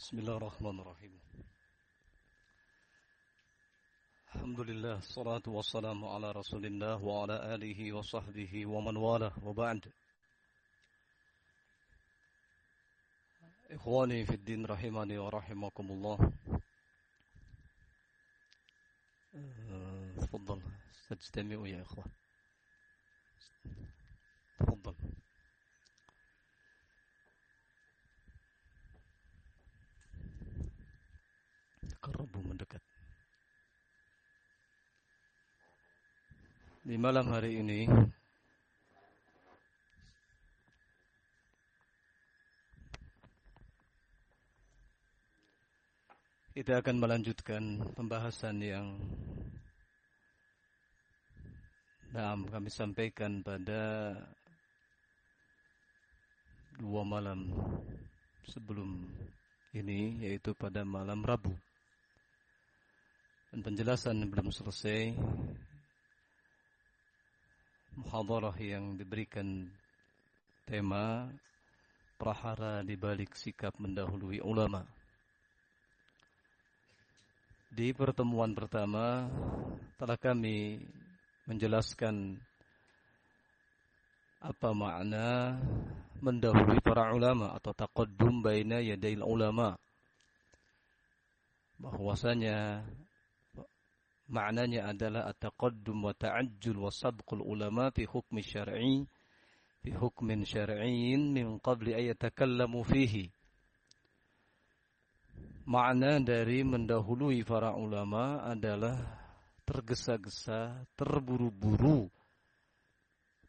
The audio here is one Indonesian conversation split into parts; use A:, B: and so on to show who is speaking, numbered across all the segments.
A: بسم الله الرحمن الرحيم. الحمد لله الصلاة والسلام على رسول الله وعلى آله وصحبه ومن والاه وبعد. إخواني في الدين رحمني ورحمكم الله تفضل تستمعوا يا إخوان تفضل. Kerabu mendekat. Di malam hari ini kita akan melanjutkan pembahasan yang nah, kami sampaikan pada dua malam sebelum ini yaitu pada malam Rabu dan penjelasan belum selesai muhadarah yang diberikan tema prahara di balik sikap mendahului ulama. Di pertemuan pertama telah kami menjelaskan apa makna mendahului para ulama atau taqaddum baina yadail ulama. Bahwasanya maknanya adalah at-taqaddum wa ta'ajjul wa sabqul ulama fi hukmi syar'i fi hukmin syar'iyyin min qabli ay fihi makna dari mendahului para ulama adalah tergesa-gesa, terburu-buru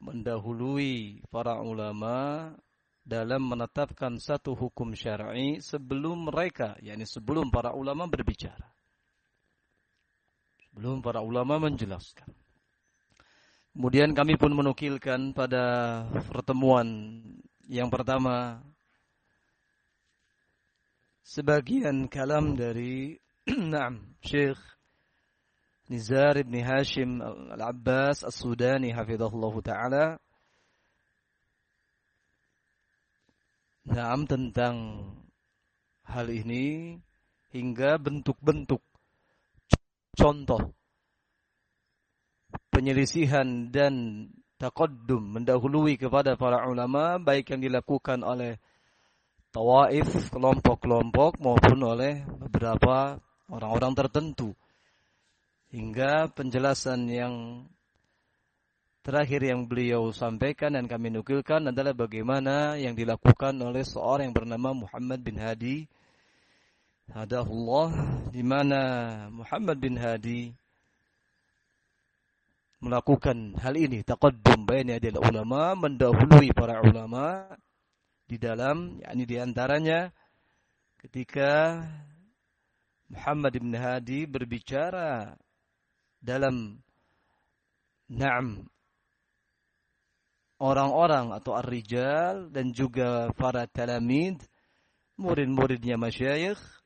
A: mendahului para ulama dalam menetapkan satu hukum syar'i sebelum mereka, yakni sebelum para ulama berbicara. Belum para ulama menjelaskan. Kemudian kami pun menukilkan pada pertemuan yang pertama sebagian kalam dari Naam Syekh Nizar ibn Hashim Al-Abbas As-Sudani hafizahullah taala Naam tentang hal ini hingga bentuk-bentuk contoh. Penyelisihan dan taqaddum mendahului kepada para ulama baik yang dilakukan oleh tawaif kelompok-kelompok maupun oleh beberapa orang-orang tertentu. Hingga penjelasan yang terakhir yang beliau sampaikan dan kami nukilkan adalah bagaimana yang dilakukan oleh seorang yang bernama Muhammad bin Hadi hadahullah di mana Muhammad bin Hadi melakukan hal ini taqaddum baina adil ulama mendahului para ulama di dalam yakni di antaranya ketika Muhammad bin Hadi berbicara dalam na'am orang-orang atau ar-rijal dan juga para talamid murid-muridnya masyayikh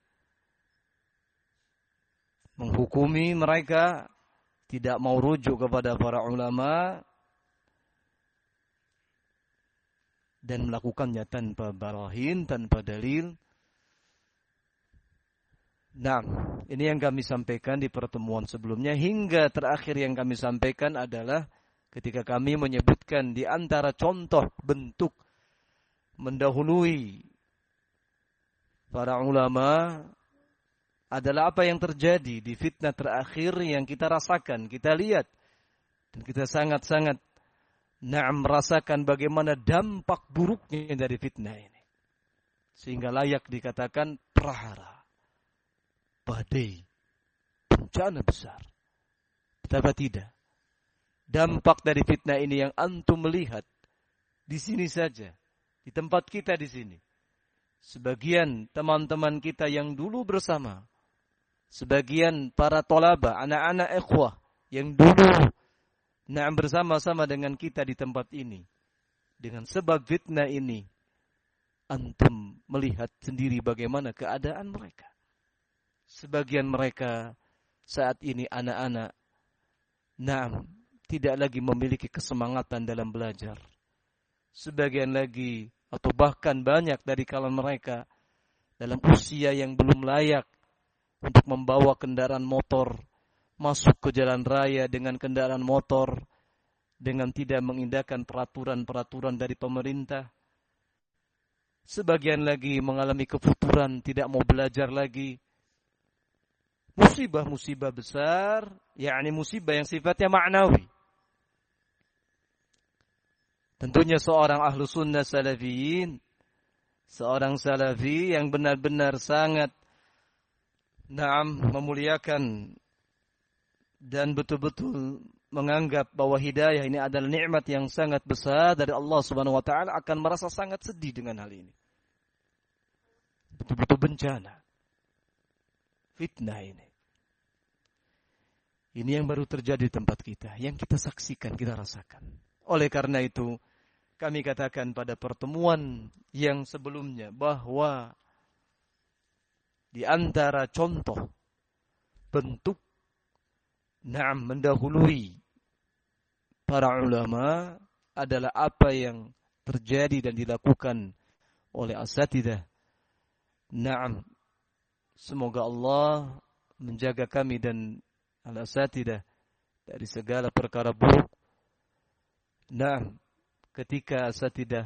A: menghukumi mereka, tidak mau rujuk kepada para ulama dan melakukannya tanpa barahin, tanpa dalil. Nah, ini yang kami sampaikan di pertemuan sebelumnya hingga terakhir yang kami sampaikan adalah ketika kami menyebutkan di antara contoh bentuk mendahului para ulama adalah apa yang terjadi di fitnah terakhir yang kita rasakan, kita lihat. Dan kita sangat-sangat na'am merasakan bagaimana dampak buruknya dari fitnah ini. Sehingga layak dikatakan prahara, badai, bencana besar. Betapa tidak. Dampak dari fitnah ini yang antum melihat di sini saja, di tempat kita di sini. Sebagian teman-teman kita yang dulu bersama sebagian para tolaba, anak-anak ikhwah yang dulu nah bersama-sama dengan kita di tempat ini. Dengan sebab fitnah ini, antum melihat sendiri bagaimana keadaan mereka. Sebagian mereka saat ini anak-anak, nah tidak lagi memiliki kesemangatan dalam belajar. Sebagian lagi atau bahkan banyak dari kalangan mereka dalam usia yang belum layak untuk membawa kendaraan motor masuk ke jalan raya dengan kendaraan motor dengan tidak mengindahkan peraturan-peraturan dari pemerintah. Sebagian lagi mengalami kefuturan, tidak mau belajar lagi. Musibah-musibah besar, yakni musibah yang sifatnya maknawi. Tentunya seorang ahlu sunnah salafiyin, seorang salafi yang benar-benar sangat naam memuliakan dan betul-betul menganggap bahwa hidayah ini adalah nikmat yang sangat besar dari Allah Subhanahu wa taala akan merasa sangat sedih dengan hal ini. Betul-betul bencana. Fitnah ini. Ini yang baru terjadi di tempat kita, yang kita saksikan, kita rasakan. Oleh karena itu, kami katakan pada pertemuan yang sebelumnya bahwa di antara contoh bentuk Naam mendahului para ulama adalah apa yang terjadi dan dilakukan oleh asatidah. Naam. Semoga Allah menjaga kami dan al-asatidah dari segala perkara buruk. Naam. Ketika asatidah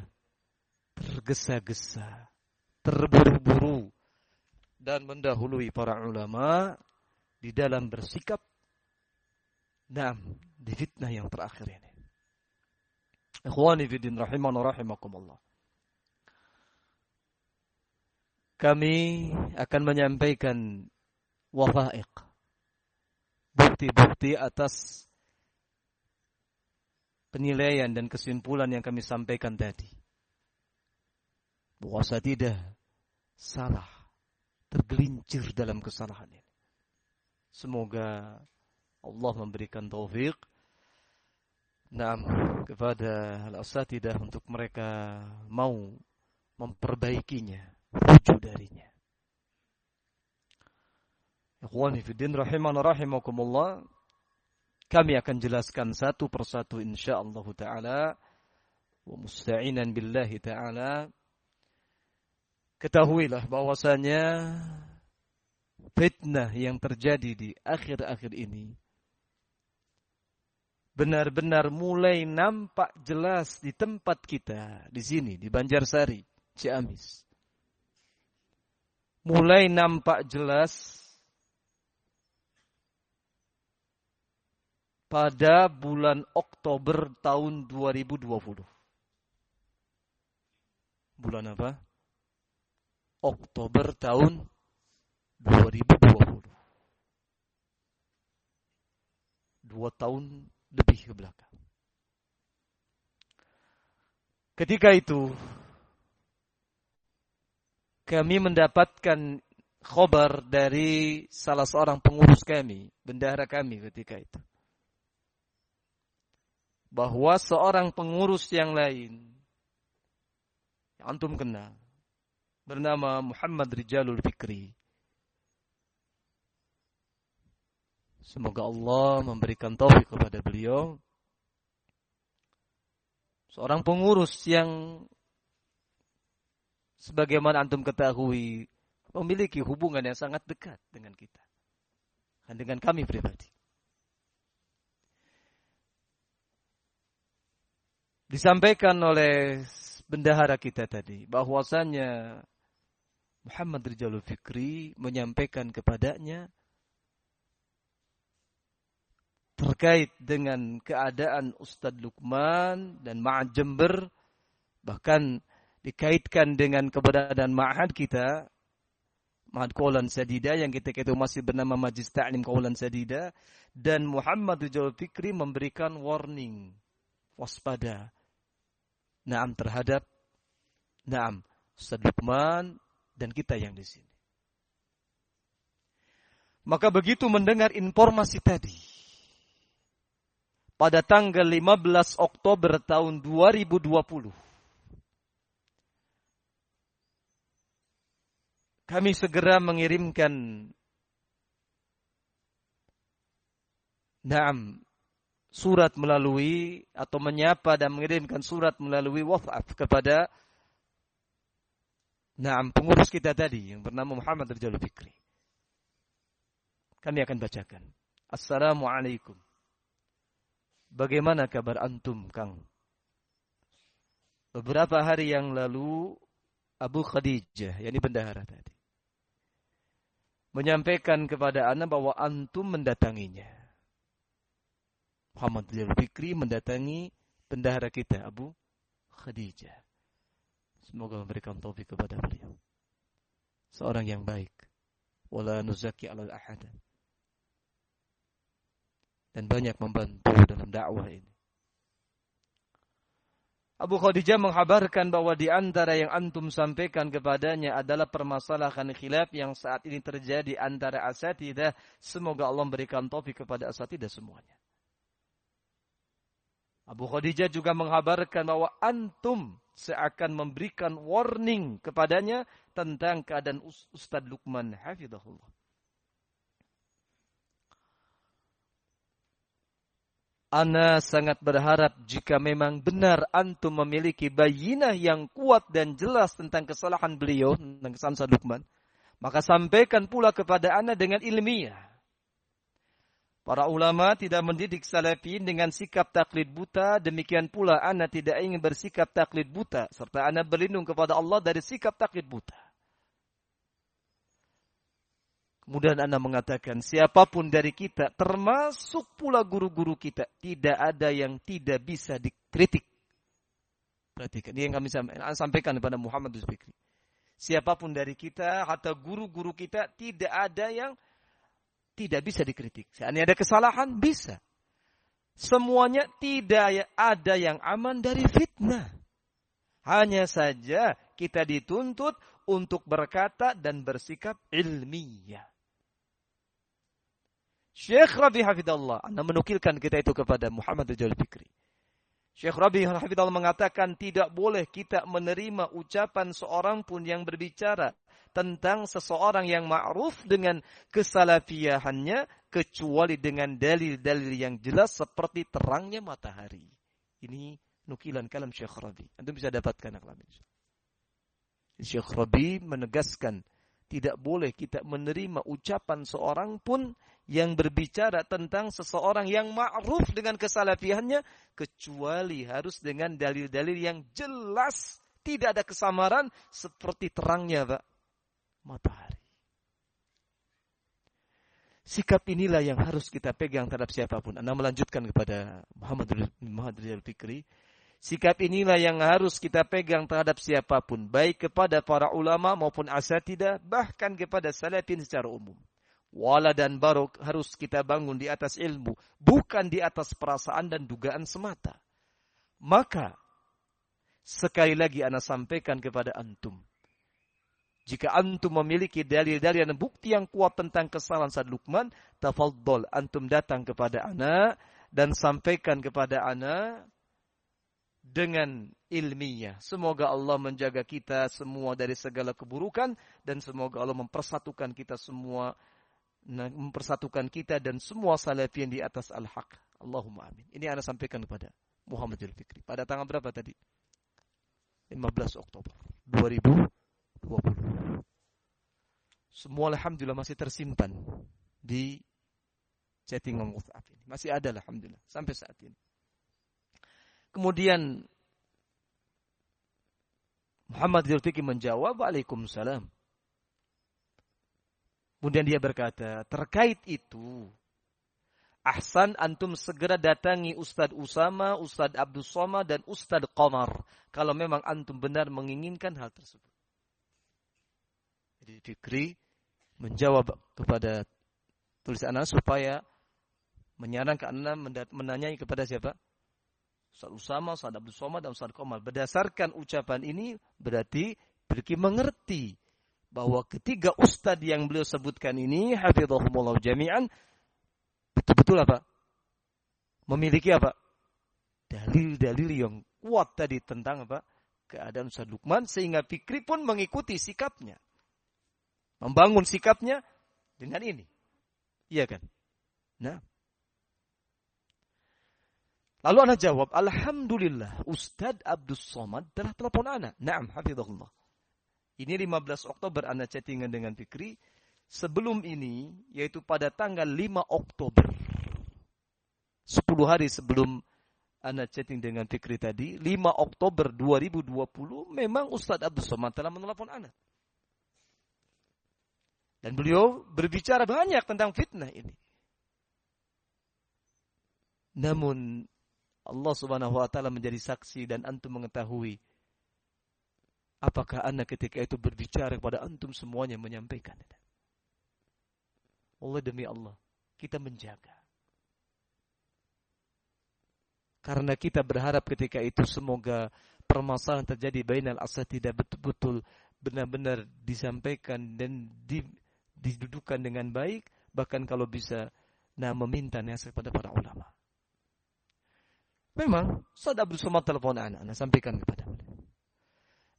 A: tergesa-gesa, terburu-buru dan mendahului para ulama di dalam bersikap Nah, di fitnah yang terakhir ini. Ikhwani fiddin rahiman rahimakumullah. Kami akan menyampaikan wafa'iq. Bukti-bukti atas penilaian dan kesimpulan yang kami sampaikan tadi. Saya tidak salah, tergelincir dalam kesalahan ini. Semoga Allah memberikan taufik nah, kepada al-asatidah untuk mereka mau memperbaikinya, rujuk darinya. Ikhwani fiddin rahiman rahimakumullah. Kami akan jelaskan satu persatu insyaallah taala wa musta'inan billahi taala. Ketahuilah bahwasanya fitnah yang terjadi di akhir-akhir ini benar-benar mulai nampak jelas di tempat kita di sini di Banjarsari, Ciamis. Mulai nampak jelas pada bulan Oktober tahun 2020. Bulan apa? Oktober tahun 2020. Dua tahun lebih ke belakang. Ketika itu kami mendapatkan khobar dari salah seorang pengurus kami, bendahara kami ketika itu. Bahwa seorang pengurus yang lain, yang antum kenal, bernama Muhammad Rijalul Fikri, Semoga Allah memberikan taufik kepada beliau. Seorang pengurus yang sebagaimana antum ketahui memiliki hubungan yang sangat dekat dengan kita dan dengan kami pribadi. Disampaikan oleh bendahara kita tadi bahwasanya Muhammad Rijalul Fikri menyampaikan kepadanya terkait dengan keadaan Ustadz Lukman dan Ma'ad Jember bahkan dikaitkan dengan keberadaan ma'had kita Ma'had Kaulan Sadida yang kita itu masih bernama Majlis Ta'lim Kaulan Sadida dan Muhammad Rijal Fikri memberikan warning waspada. Naam terhadap naam Ustadz Lukman dan kita yang di sini maka begitu mendengar informasi tadi pada tanggal 15 Oktober tahun 2020. Kami segera mengirimkan Naam surat melalui atau menyapa dan mengirimkan surat melalui WhatsApp kepada Nah, pengurus kita tadi yang bernama Muhammad Rizal Fikri. Kami akan bacakan. Assalamualaikum. Bagaimana kabar antum, Kang? Beberapa hari yang lalu Abu Khadijah, yakni bendahara tadi, menyampaikan kepada Ana bahwa antum mendatanginya. Muhammad Rizal Fikri mendatangi bendahara kita Abu Khadijah. Semoga memberikan taufik kepada beliau. Seorang yang baik. Wala nuzaki ala ahad. Dan banyak membantu dalam dakwah ini. Abu Khadijah menghabarkan bahwa di antara yang antum sampaikan kepadanya adalah permasalahan khilaf yang saat ini terjadi antara asatidah. Semoga Allah memberikan taufik kepada asatidah semuanya. Abu Khadijah juga menghabarkan bahwa antum seakan memberikan warning kepadanya tentang keadaan Ustaz Luqman hafizahullah. Ana sangat berharap jika memang benar antum memiliki bayinah yang kuat dan jelas tentang kesalahan beliau, tentang kesalahan Ustaz Luqman, maka sampaikan pula kepada ana dengan ilmiah. Para ulama tidak mendidik salafin dengan sikap taklid buta, demikian pula ana tidak ingin bersikap taklid buta, serta ana berlindung kepada Allah dari sikap taklid buta. Kemudian anda mengatakan, siapa pun dari kita, termasuk pula guru-guru kita, tidak ada yang tidak bisa dikritik. Perhatikan, ini yang kami sampaikan kepada Muhammad Fikri. Siapa pun dari kita, atau guru-guru kita, tidak ada yang tidak bisa dikritik. Seandainya ada kesalahan, bisa. Semuanya tidak ada yang aman dari fitnah. Hanya saja kita dituntut untuk berkata dan bersikap ilmiah. Syekh Rabi Hafidullah, Anda menukilkan kita itu kepada Muhammad Jalal Fikri. Syekh Rabi Hafidullah mengatakan tidak boleh kita menerima ucapan seorang pun yang berbicara tentang seseorang yang ma'ruf dengan kesalafiyahannya kecuali dengan dalil-dalil yang jelas seperti terangnya matahari. Ini nukilan kalam Syekh Rabi. Anda bisa dapatkan ini. Syekh Rabi menegaskan tidak boleh kita menerima ucapan seorang pun yang berbicara tentang seseorang yang ma'ruf dengan kesalafiannya kecuali harus dengan dalil-dalil yang jelas tidak ada kesamaran seperti terangnya Pak matahari. Sikap inilah yang harus kita pegang terhadap siapa pun. Anda melanjutkan kepada Muhammad Muhammad Fikri. Sikap inilah yang harus kita pegang terhadap siapa pun. Baik kepada para ulama maupun asatidah. Bahkan kepada salafin secara umum. Wala dan barok harus kita bangun di atas ilmu. Bukan di atas perasaan dan dugaan semata. Maka, sekali lagi Anda sampaikan kepada antum. Jika antum memiliki dalil-dalil dan bukti yang kuat tentang kesalahan Said Luqman, tafadhol antum datang kepada ana dan sampaikan kepada ana dengan ilmiah. Semoga Allah menjaga kita semua dari segala keburukan dan semoga Allah mempersatukan kita semua mempersatukan kita dan semua salafin di atas al-haq. Allahumma amin. Ini ana sampaikan kepada Muhammad Al-Fikri. Pada tanggal berapa tadi? 15 Oktober 2000 20. Semua alhamdulillah masih tersimpan di chattingan WhatsApp ini. Masih ada alhamdulillah sampai saat ini. Kemudian Muhammad Zulfikri menjawab, Waalaikumsalam. Kemudian dia berkata, terkait itu, Ahsan antum segera datangi Ustadz Usama, Ustadz Abdul Somad, dan Ustadz Qamar. Kalau memang antum benar menginginkan hal tersebut. Jadi Fikri menjawab kepada tulisan Anda supaya menyarankan Anda menanyai kepada siapa? Ustaz Usama, Ustaz Abdul Somad, dan Ustaz Komal. Berdasarkan ucapan ini berarti Fikri mengerti bahwa ketiga ustadz yang beliau sebutkan ini hafizahumullah jami'an betul-betul apa? Memiliki apa? Dalil-dalil yang kuat tadi tentang apa? Keadaan Ustaz Lukman sehingga Fikri pun mengikuti sikapnya. Membangun sikapnya dengan ini. Iya kan? Nah. Lalu anak jawab, Alhamdulillah, Ustadz Abdus Somad telah telepon anak. Naam, hafidhullah. Ini 15 Oktober Anda chattingan dengan Fikri. Sebelum ini, yaitu pada tanggal 5 Oktober. 10 hari sebelum Anda chatting dengan Fikri tadi, 5 Oktober 2020, memang Ustadz Abdul Somad telah menelpon Anda. Dan beliau berbicara banyak tentang fitnah ini. Namun Allah Subhanahu wa taala menjadi saksi dan antum mengetahui Apakah anda ketika itu berbicara kepada antum semuanya menyampaikan? Allah demi Allah, kita menjaga. Karena kita berharap ketika itu semoga permasalahan terjadi bainal asal tidak betul-betul benar-benar disampaikan dan didudukan dengan baik, bahkan kalau bisa nah meminta nasihat kepada para ulama. Memang, saat Abdul Somad telepon anak, anak sampaikan kepada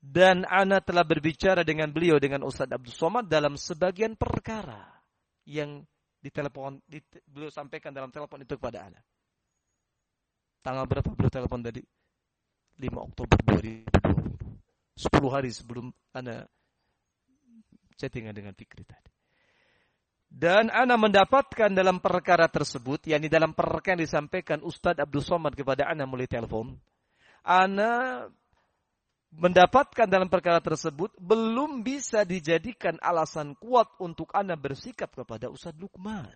A: dan ana telah berbicara dengan beliau dengan Ustaz Abdul Somad dalam sebagian perkara yang ditelepon di, beliau sampaikan dalam telepon itu kepada ana. Tanggal berapa beliau telepon tadi? 5 Oktober 2020. 10 hari sebelum ana chattingan dengan Fikri tadi. Dan ana mendapatkan dalam perkara tersebut, yakni dalam perkara yang disampaikan Ustadz Abdul Somad kepada ana melalui telepon, ana mendapatkan dalam perkara tersebut belum bisa dijadikan alasan kuat untuk Anda bersikap kepada Ustaz Lukman.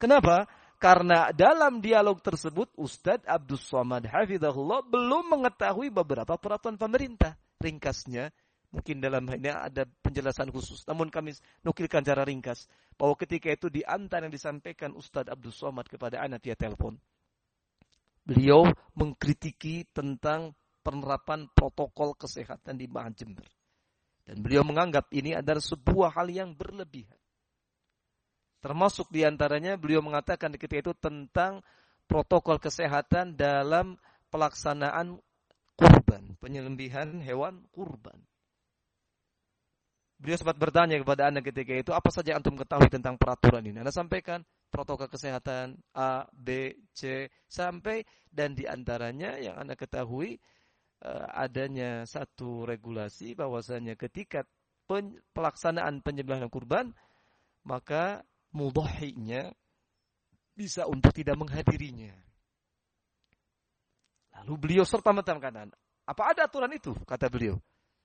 A: Kenapa? Karena dalam dialog tersebut Ustadz Abdul Somad Hafidahullah belum mengetahui beberapa peraturan pemerintah. Ringkasnya, mungkin dalam ini ada penjelasan khusus. Namun kami nukilkan cara ringkas. Bahwa ketika itu di antara yang disampaikan Ustadz Abdul Somad kepada anak via telepon. Beliau mengkritiki tentang penerapan protokol kesehatan di Maha Jember. Dan beliau menganggap ini adalah sebuah hal yang berlebihan. Termasuk di antaranya beliau mengatakan ketika itu tentang protokol kesehatan dalam pelaksanaan kurban, penyembelihan hewan kurban. Beliau sempat bertanya kepada Anda ketika itu, apa saja antum ketahui tentang peraturan ini? Anda sampaikan protokol kesehatan A, B, C, sampai dan di antaranya yang Anda ketahui Eh, adanya satu regulasi bahwasanya ketika pen, pelaksanaan penyembelihan kurban maka mudhahinya bisa untuk tidak menghadirinya. Lalu beliau serta merta mengatakan, apa ada aturan itu? Kata beliau.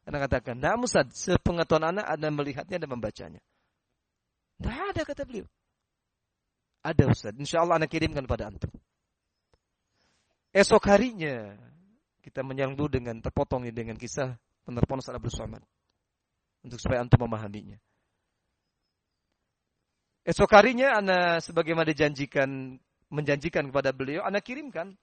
A: Anda katakan, nah Musad, sepengetahuan anak Anda melihatnya dan membacanya. Tidak ada kata beliau. Ada Ustaz. Insya Allah anak kirimkan pada antum. Esok harinya kita menyambung dengan terpotong dengan kisah penerpon Ustaz Abdul Somad. Untuk supaya antum memahaminya. Esok harinya Ana sebagaimana dijanjikan menjanjikan kepada beliau, Ana kirimkan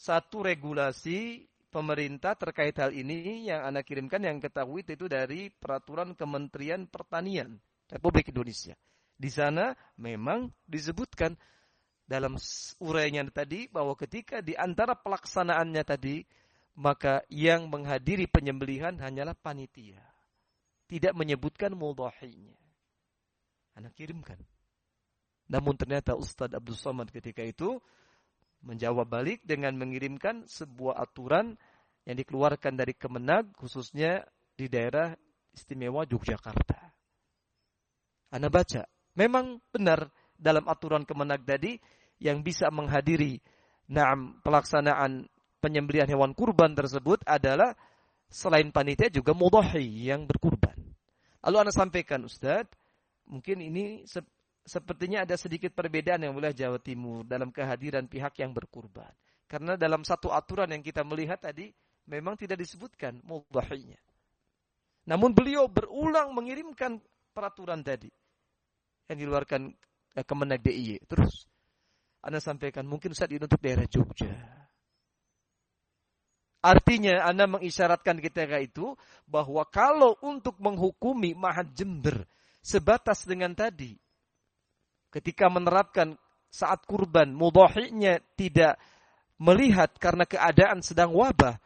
A: satu regulasi pemerintah terkait hal ini yang Ana kirimkan yang ketahui itu dari peraturan Kementerian Pertanian Republik Indonesia. Di sana memang disebutkan dalam urainya tadi bahwa ketika di antara pelaksanaannya tadi maka yang menghadiri penyembelihan hanyalah panitia. Tidak menyebutkan mudhahinya. Anak kirimkan. Namun ternyata Ustadz Abdul Somad ketika itu menjawab balik dengan mengirimkan sebuah aturan yang dikeluarkan dari Kemenag khususnya di daerah istimewa Yogyakarta. Anda baca, memang benar dalam aturan Kemenag tadi yang bisa menghadiri naam pelaksanaan penyembelihan hewan kurban tersebut adalah selain panitia juga mudhahi yang berkurban. Lalu Anda sampaikan Ustaz, mungkin ini sepertinya ada sedikit perbedaan yang wilayah Jawa Timur dalam kehadiran pihak yang berkurban. Karena dalam satu aturan yang kita melihat tadi memang tidak disebutkan mudhahinya. Namun beliau berulang mengirimkan peraturan tadi yang diluarkan eh, Kemenag DIY. Terus anda sampaikan mungkin saat ini untuk daerah Jogja. Artinya Anda mengisyaratkan ketika itu bahwa kalau untuk menghukumi Mahat Jember sebatas dengan tadi ketika menerapkan saat kurban mudahinya tidak melihat karena keadaan sedang wabah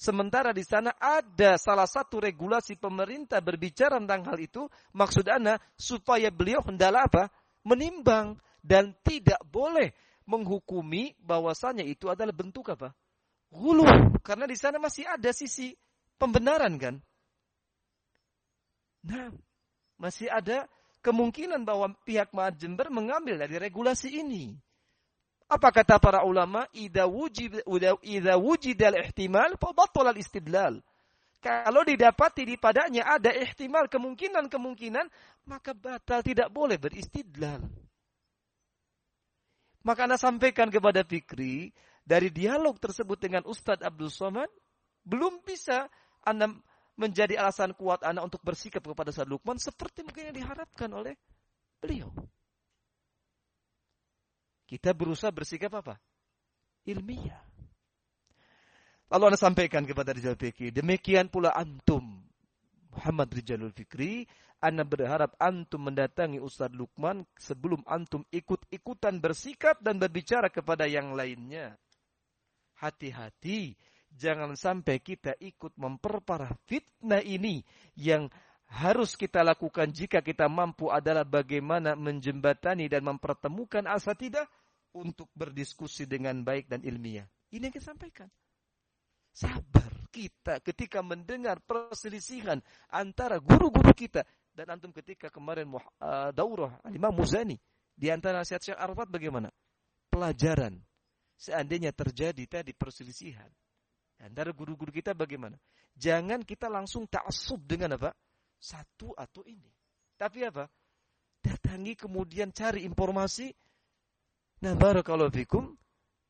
A: sementara di sana ada salah satu regulasi pemerintah berbicara tentang hal itu maksud Anda supaya beliau hendaklah apa menimbang dan tidak boleh menghukumi bahwasanya itu adalah bentuk apa? Gulu. Karena di sana masih ada sisi pembenaran kan? Nah, masih ada kemungkinan bahwa pihak Mahat Jember mengambil dari regulasi ini. Apa kata para ulama? Idza wujid idza wujidal ihtimal fa al istidlal. Kalau didapati di padanya ada ihtimal kemungkinan-kemungkinan, maka batal tidak boleh beristidlal. Maka Anda sampaikan kepada Fikri, dari dialog tersebut dengan Ustadz Abdul Somad, belum bisa Anda menjadi alasan kuat Anda untuk bersikap kepada Ustadz Lukman seperti mungkin yang diharapkan oleh beliau. Kita berusaha bersikap apa? Ilmiah. Lalu Anda sampaikan kepada Rizal Fikri, demikian pula antum, Muhammad Rijalul Fikri, Anda berharap antum mendatangi Ustadz Lukman sebelum antum ikut-ikutan bersikap dan berbicara kepada yang lainnya. Hati-hati, jangan sampai kita ikut memperparah fitnah ini yang harus kita lakukan jika kita mampu adalah bagaimana menjembatani dan mempertemukan asatidah untuk berdiskusi dengan baik dan ilmiah. Ini yang kita sampaikan. Sabar kita ketika mendengar perselisihan antara guru-guru kita dan antum ketika kemarin uh, daurah Imam Muzani di antara nasihat Syekh Arafat bagaimana? Pelajaran. Seandainya terjadi tadi perselisihan antara guru-guru kita bagaimana? Jangan kita langsung ta'assub dengan apa? Satu atau ini. Tapi apa? Datangi kemudian cari informasi. Nah barakallahu fikum.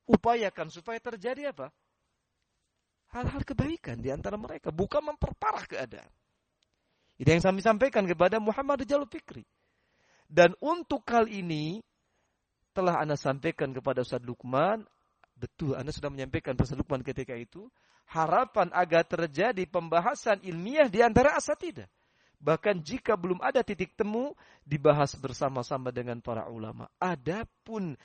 A: Upayakan supaya terjadi apa? hal-hal kebaikan di antara mereka, bukan memperparah keadaan. Itu yang kami sampaikan kepada Muhammad Jalul Fikri. Dan untuk hal ini telah Anda sampaikan kepada Ustaz Lukman, betul Anda sudah menyampaikan Ustaz Lukman ketika itu, harapan agar terjadi pembahasan ilmiah di antara asatidah. Bahkan jika belum ada titik temu, dibahas bersama-sama dengan para ulama. Adapun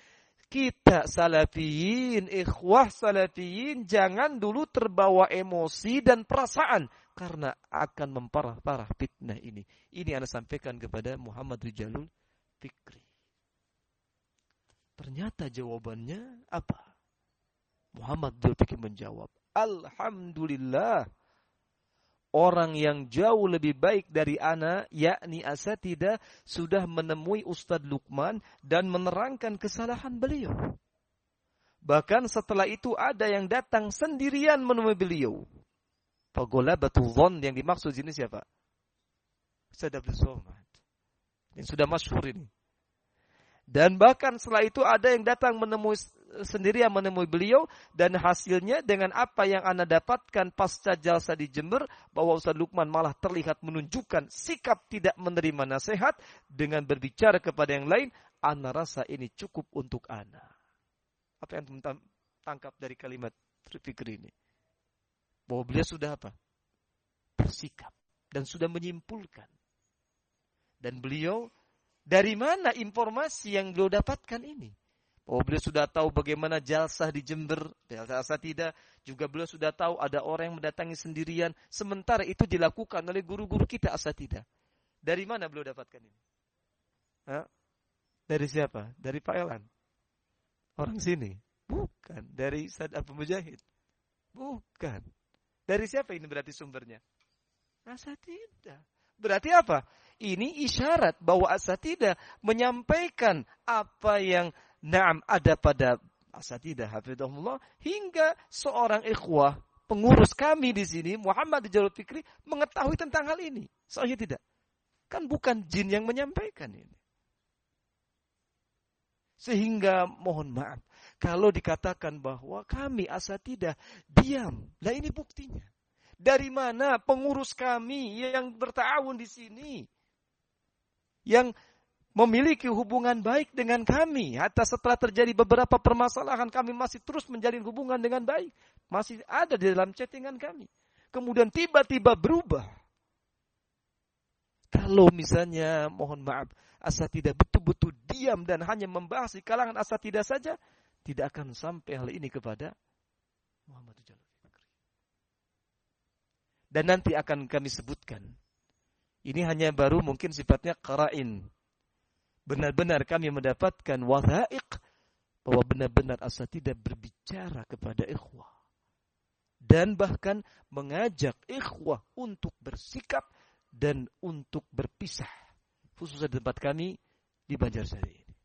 A: kita salafiyin, ikhwah salafiyin, jangan dulu terbawa emosi dan perasaan. Karena akan memparah-parah fitnah ini. Ini Anda sampaikan kepada Muhammad Rijalul Fikri. Ternyata jawabannya apa? Muhammad Fikri menjawab, Alhamdulillah orang yang jauh lebih baik dari ana, yakni asatida, sudah menemui Ustadz Lukman dan menerangkan kesalahan beliau. Bahkan setelah itu ada yang datang sendirian menemui beliau. batu zon yang dimaksud ini siapa? Ustadz Abdul Somad. Yang sudah masyhur ini. Dan bahkan setelah itu ada yang datang menemui sendirian menemui beliau dan hasilnya dengan apa yang Anda dapatkan pasca jalsa di Jember bahwa Ustaz Lukman malah terlihat menunjukkan sikap tidak menerima nasihat dengan berbicara kepada yang lain, Anda rasa ini cukup untuk Anda. Apa yang teman tangkap dari kalimat fikir ini? Bahwa beliau sudah apa? Bersikap dan sudah menyimpulkan. Dan beliau dari mana informasi yang beliau dapatkan ini? Oh beliau sudah tahu bagaimana jalsah di Jember, jalsah tidak. Juga beliau sudah tahu ada orang yang mendatangi sendirian. Sementara itu dilakukan oleh guru-guru kita tidak. Dari mana beliau dapatkan ini? Hah? Dari siapa? Dari Pak Elan. Orang sini. Bukan. Dari Sad Abu Mujahid. Bukan. Dari siapa ini berarti sumbernya? Asatidah. Berarti apa? Ini isyarat bahwa asatidah menyampaikan apa yang Naam ada pada asatidah hafidhahullah hingga seorang ikhwah pengurus kami di sini Muhammad Jalul Fikri mengetahui tentang hal ini. Soalnya tidak. Kan bukan jin yang menyampaikan ini. Sehingga mohon maaf kalau dikatakan bahwa kami asatidah diam. Lah ini buktinya. Dari mana pengurus kami yang bertahun di sini yang memiliki hubungan baik dengan kami. Hatta setelah terjadi beberapa permasalahan kami masih terus menjalin hubungan dengan baik. Masih ada di dalam chattingan kami. Kemudian tiba-tiba berubah. Kalau misalnya, mohon maaf, asatidah betul-betul diam dan hanya membahas di kalangan asatidah saja, tidak akan sampai hal ini kepada Muhammad Jalal Dan nanti akan kami sebutkan. Ini hanya baru mungkin sifatnya karain benar-benar kami mendapatkan wadha'iq bahwa benar-benar asatidah berbicara kepada ikhwah dan bahkan mengajak ikhwah untuk bersikap dan untuk berpisah khususnya di tempat kami di Banjarsari ini.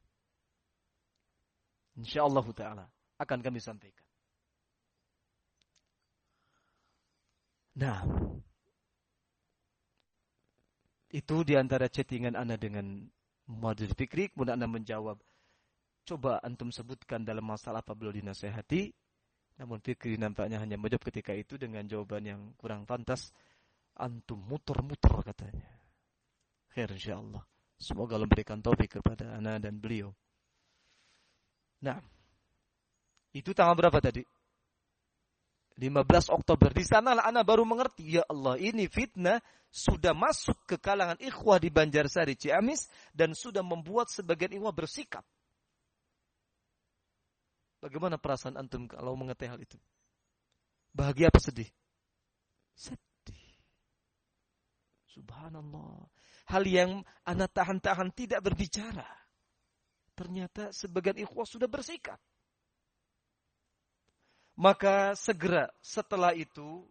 A: Insyaallah taala akan kami sampaikan. Nah, itu di antara chattingan Anda dengan Muhammad Fikri, kemudian Anda menjawab, coba antum sebutkan dalam masalah apa beliau dinasehati, namun Fikri nampaknya hanya menjawab ketika itu dengan jawaban yang kurang pantas, antum muter-muter katanya. Khair insyaallah. Semoga Allah berikan taufik kepada Anda dan beliau. Nah, itu tanggal berapa tadi? 15 Oktober. Di sanalah anak baru mengerti, ya Allah, ini fitnah sudah masuk ke kalangan ikhwah di Banjarsari Ciamis dan sudah membuat sebagian ikhwah bersikap. Bagaimana perasaan antum kalau mengetahui hal itu? Bahagia apa sedih? Sedih. Subhanallah. Hal yang anak tahan-tahan tidak berbicara. Ternyata sebagian ikhwah sudah bersikap. Maka segera setelah itu,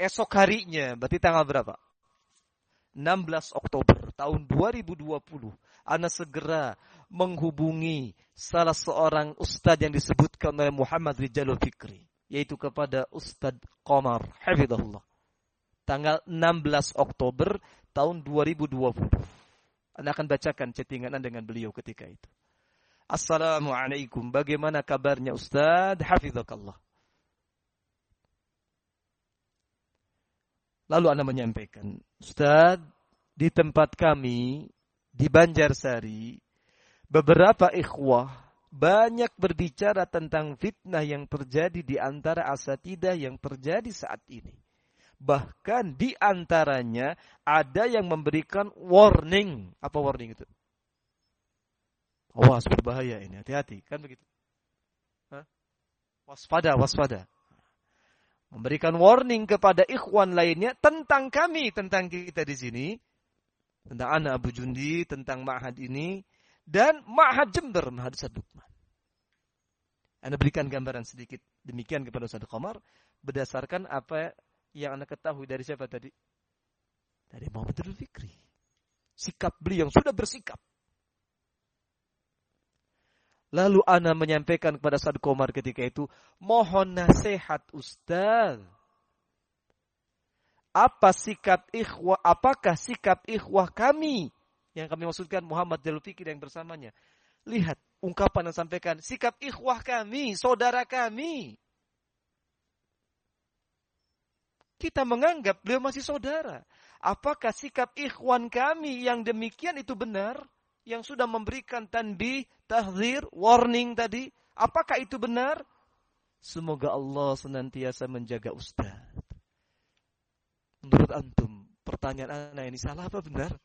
A: esok harinya, berarti tanggal berapa? 16 Oktober tahun 2020, Ana segera menghubungi salah seorang ustadz yang disebutkan oleh Muhammad Rijalul Fikri, yaitu kepada Ustadz Qamar, Hafidahullah. Tanggal 16 Oktober tahun 2020. Anda akan bacakan chattingan dengan beliau ketika itu. Assalamualaikum. Bagaimana kabarnya Ustaz? Hafizakallah. Lalu Anda menyampaikan, Ustaz, di tempat kami, di Banjarsari, beberapa ikhwah banyak berbicara tentang fitnah yang terjadi di antara asatidah yang terjadi saat ini. Bahkan di antaranya ada yang memberikan warning. Apa warning itu? Awas berbahaya ini, hati-hati. Kan begitu? Hah? Waspada, waspada. Memberikan warning kepada ikhwan lainnya tentang kami, tentang kita di sini. Tentang anak Abu Jundi, tentang Ma'had ini. Dan Ma'had Jember, Ma'had Sadukman. Anda berikan gambaran sedikit demikian kepada Ustaz Komar. Berdasarkan apa yang Anda ketahui dari siapa tadi? Dari Muhammad Fikri. Sikap beliau yang sudah bersikap Lalu ana menyampaikan kepada Saad Komar ketika itu, mohon nasihat Ustaz. Apa sikap ikhwah, apakah sikap ikhwah kami? Yang kami maksudkan Muhammad Jalul Fikir yang bersamanya. Lihat ungkapan yang sampaikan, sikap ikhwah kami, saudara kami. Kita menganggap beliau masih saudara. Apakah sikap ikhwan kami yang demikian itu benar? Yang sudah memberikan tanbih, tahzir, warning tadi, apakah itu benar? Semoga Allah senantiasa menjaga ustaz. Menurut antum, pertanyaan anak ini salah apa benar?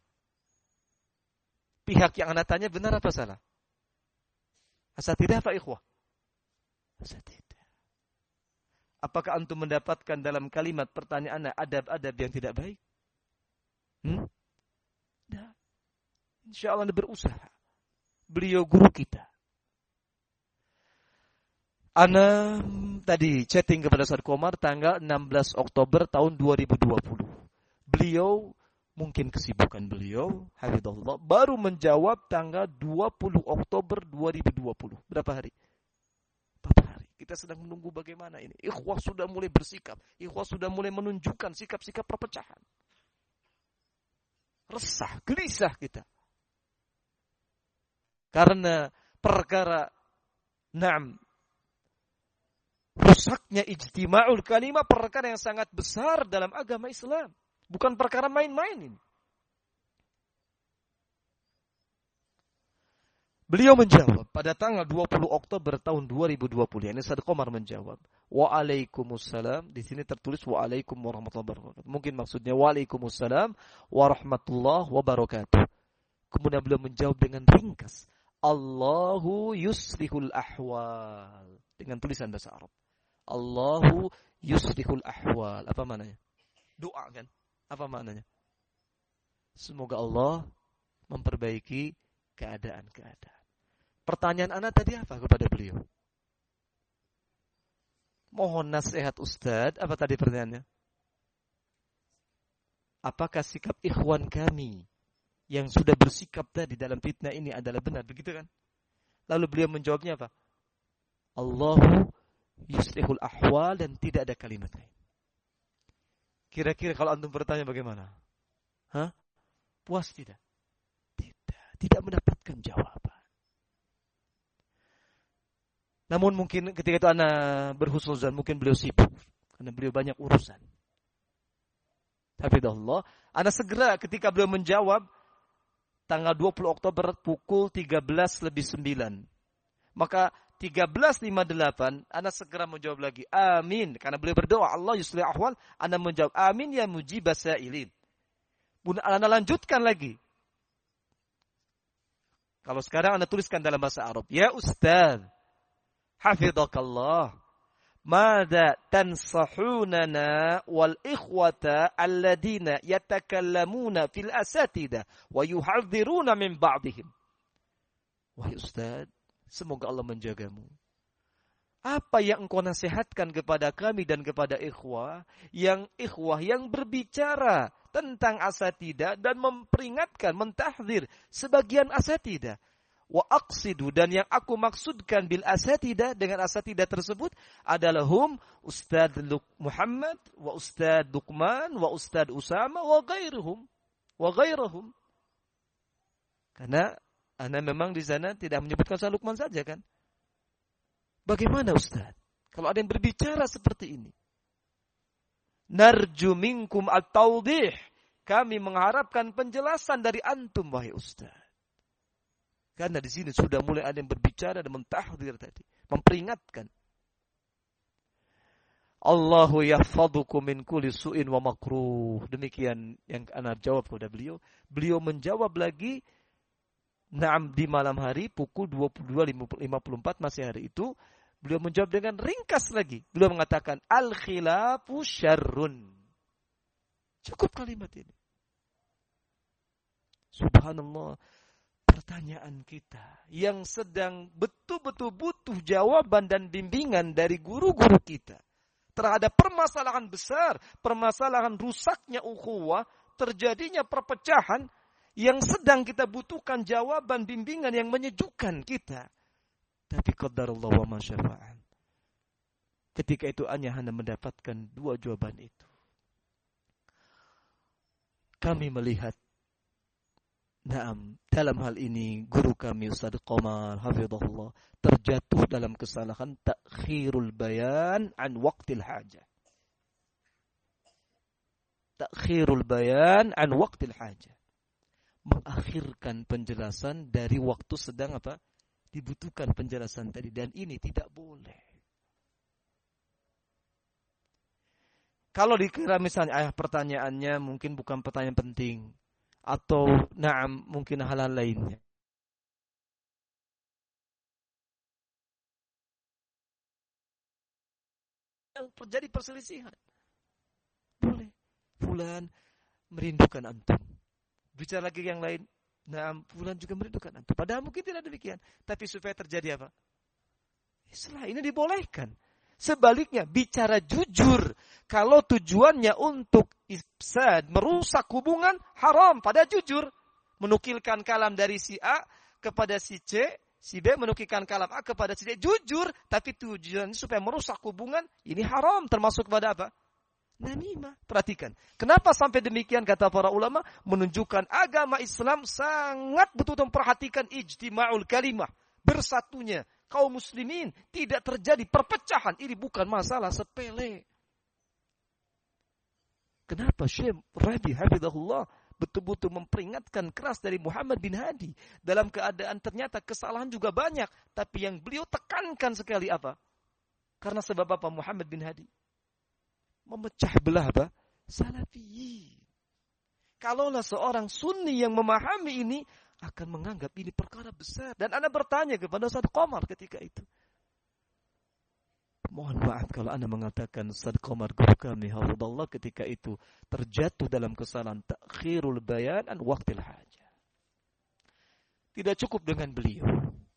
A: Pihak yang anak tanya benar apa salah? tidak apa ikhwah? tidak. Apakah antum mendapatkan dalam kalimat pertanyaan adab-adab yang tidak baik? Hmm? Insya Allah Anda berusaha. Beliau guru kita. Ana tadi chatting kepada Ustaz Komar tanggal 16 Oktober tahun 2020. Beliau mungkin kesibukan beliau, Hafizullah, baru menjawab tanggal 20 Oktober 2020. Berapa hari? Berapa hari. Kita sedang menunggu bagaimana ini. Ikhwah sudah mulai bersikap. Ikhwah sudah mulai menunjukkan sikap-sikap perpecahan. Resah, gelisah kita. Karena perkara Naam. Rusaknya ijtima'ul kalimah perkara yang sangat besar dalam agama Islam. Bukan perkara main-main ini. Beliau menjawab pada tanggal 20 Oktober tahun 2020. Ini Said Komar menjawab. Waalaikumsalam. Di sini tertulis Waalaikum warahmatullahi wabarakatuh. Mungkin maksudnya Waalaikumsalam warahmatullahi wabarakatuh. Kemudian beliau menjawab dengan ringkas. Allahu yuslihul ahwal. Dengan tulisan bahasa Arab. Allahu yuslihul ahwal. Apa maknanya? Doa kan? Apa maknanya? Semoga Allah memperbaiki keadaan-keadaan. Pertanyaan anak tadi apa kepada beliau? Mohon nasihat Ustadz. Apa tadi pertanyaannya? apakah sikap ikhwan kami yang sudah bersikap tadi dalam fitnah ini adalah benar, begitu kan? Lalu beliau menjawabnya apa? Allahu yuslihul ahwal dan tidak ada kalimat lain. Kira-kira kalau antum bertanya bagaimana? Hah? Puas tidak? Tidak, tidak mendapatkan jawaban. Namun mungkin ketika itu anak berhusnuzan, mungkin beliau sibuk karena beliau banyak urusan. Tapi Allah, anak segera ketika beliau menjawab, tanggal 20 Oktober pukul 13 lebih 9. Maka 13.58, Anda segera menjawab lagi, amin. Karena beliau berdoa, Allah yusli ahwal, Anda menjawab, amin ya mujibah sa'ilin. Anda lanjutkan lagi. Kalau sekarang Anda tuliskan dalam bahasa Arab, ya Ustaz, Mada tansahunana wal ikhwata alladina yatakallamuna fil asatida wa yuhadhiruna min ba'dihim. Wahai Ustaz, semoga Allah menjagamu. Apa yang engkau nasihatkan kepada kami dan kepada ikhwah, yang ikhwah yang berbicara tentang asatida dan memperingatkan, mentahdir sebagian asatida wa aqsidu dan yang aku maksudkan bil asatida dengan asatida tersebut adalah hum Ustaz Luk Muhammad wa Ustaz Luqman wa Ustaz Usama wa ghairuhum wa ghairuhum karena anda memang di sana tidak menyebutkan Ustaz Luqman saja kan? Bagaimana Ustaz? Kalau ada yang berbicara seperti ini. Narju minkum at-tawdih. Kami mengharapkan penjelasan dari antum wahai Ustaz karena di sini sudah mulai ada yang berbicara dan mentahdir tadi, memperingatkan. Allahu yahfadukum min kulli su'in wa makruh. Demikian yang anak jawab kepada beliau. Beliau menjawab lagi Naam di malam hari pukul 22.54 masih hari itu beliau menjawab dengan ringkas lagi. Beliau mengatakan al khilafu syarrun. Cukup kalimat ini. Subhanallah pertanyaan kita yang sedang betul-betul butuh jawaban dan bimbingan dari guru-guru kita terhadap permasalahan besar, permasalahan rusaknya ukhuwah, terjadinya perpecahan yang sedang kita butuhkan jawaban bimbingan yang menyejukkan kita. Tapi qadarullah wa masyafa'an. Ketika itu hanya hanya mendapatkan dua jawaban itu. Kami melihat Naam, dalam hal ini guru kami Ustaz Qamar hafizahullah terjatuh dalam kesalahan takhirul bayan an waqtil hajah. Takhirul bayan an waqtil hajah. Mengakhirkan penjelasan dari waktu sedang apa? Dibutuhkan penjelasan tadi dan ini tidak boleh. Kalau dikira misalnya ayah pertanyaannya mungkin bukan pertanyaan penting, atau naam mungkin hal-hal lainnya. Yang terjadi perselisihan. Boleh. Fulan merindukan antum. Bicara lagi yang lain. Nah, Fulan juga merindukan antum. Padahal mungkin tidak demikian. Tapi supaya terjadi apa? Setelah ini dibolehkan. Sebaliknya, bicara jujur. Kalau tujuannya untuk ifsad, merusak hubungan, haram. Pada jujur. Menukilkan kalam dari si A kepada si C, si B menukilkan kalam A kepada si D. Jujur, tapi tujuannya supaya merusak hubungan, ini haram. Termasuk pada apa? Namimah. Perhatikan. Kenapa sampai demikian kata para ulama? Menunjukkan agama Islam sangat betul-betul memperhatikan ijtima'ul kalimah. Bersatunya kaum muslimin tidak terjadi perpecahan. Ini bukan masalah sepele. Kenapa Syekh Rabi Hafidahullah betul-betul memperingatkan keras dari Muhammad bin Hadi dalam keadaan ternyata kesalahan juga banyak, tapi yang beliau tekankan sekali apa? Karena sebab apa Muhammad bin Hadi? Memecah belah apa? Salafiyin. Kalaulah seorang sunni yang memahami ini, akan menganggap ini perkara besar. Dan Anda bertanya kepada Ustaz Komar ketika itu. Mohon maaf kalau Anda mengatakan Ustaz Komar guru kami Allah ketika itu terjatuh dalam kesalahan takhirul bayan an waktil hajah. Tidak cukup dengan beliau.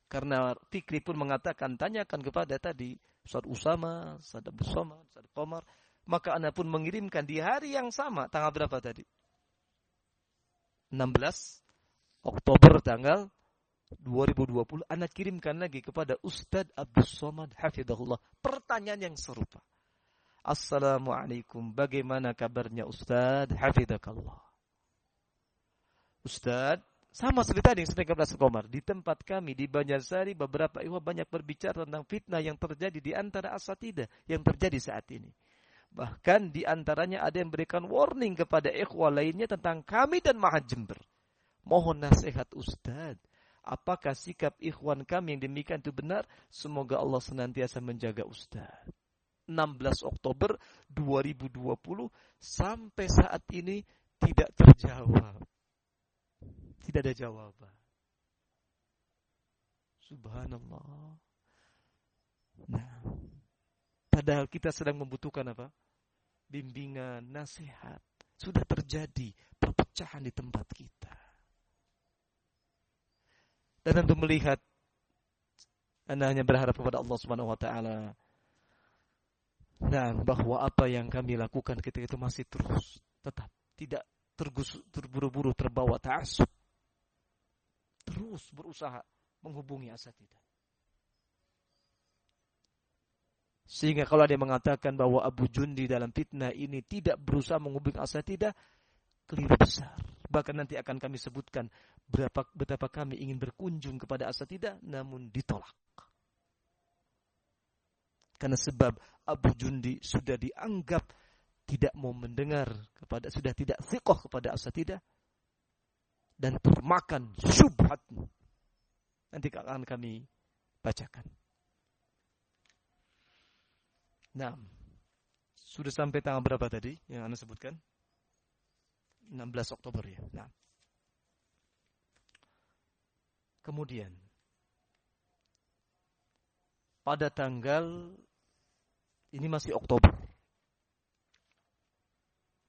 A: Karena Fikri pun mengatakan, tanyakan kepada tadi Ustaz Usama, Ustaz Abdul Somad, Ustaz Komar. Maka Anda pun mengirimkan di hari yang sama, tanggal berapa tadi? 16 Oktober tanggal 2020 anak kirimkan lagi kepada Ustadz Abdul Somad Hafidahullah pertanyaan yang serupa. Assalamualaikum, bagaimana kabarnya Ustadz Hafidakallah? Ustadz, sama seperti tadi yang sering kepada Komar. Di tempat kami di Banjarsari beberapa ikhwah banyak berbicara tentang fitnah yang terjadi di antara asatidah yang terjadi saat ini. Bahkan di antaranya ada yang memberikan warning kepada ikhwah lainnya tentang kami dan Maha Jember. Mohon nasihat Ustaz. Apakah sikap ikhwan kami yang demikian itu benar? Semoga Allah senantiasa menjaga Ustaz. 16 Oktober 2020 sampai saat ini tidak terjawab. Tidak ada jawaban. Subhanallah. Nah, padahal kita sedang membutuhkan apa? Bimbingan, nasihat. Sudah terjadi perpecahan di tempat kita. Dan untuk melihat Anda hanya berharap kepada Allah Subhanahu wa taala. Dan bahwa apa yang kami lakukan ketika itu masih terus tetap tidak terburu-buru terbawa ta'assub terus berusaha menghubungi asatidah. Sehingga kalau ada yang mengatakan bahwa Abu Jundi dalam fitnah ini tidak berusaha menghubungi asatidah, keliru besar. Bahkan nanti akan kami sebutkan berapa betapa kami ingin berkunjung kepada asatidah namun ditolak. Karena sebab Abu Jundi sudah dianggap tidak mau mendengar kepada sudah tidak sikoh kepada asatidah dan termakan syubhat. Nanti akan kami bacakan. Nah, sudah sampai tanggal berapa tadi yang Anda sebutkan? 16 Oktober ya. Nah. Kemudian pada tanggal ini masih Oktober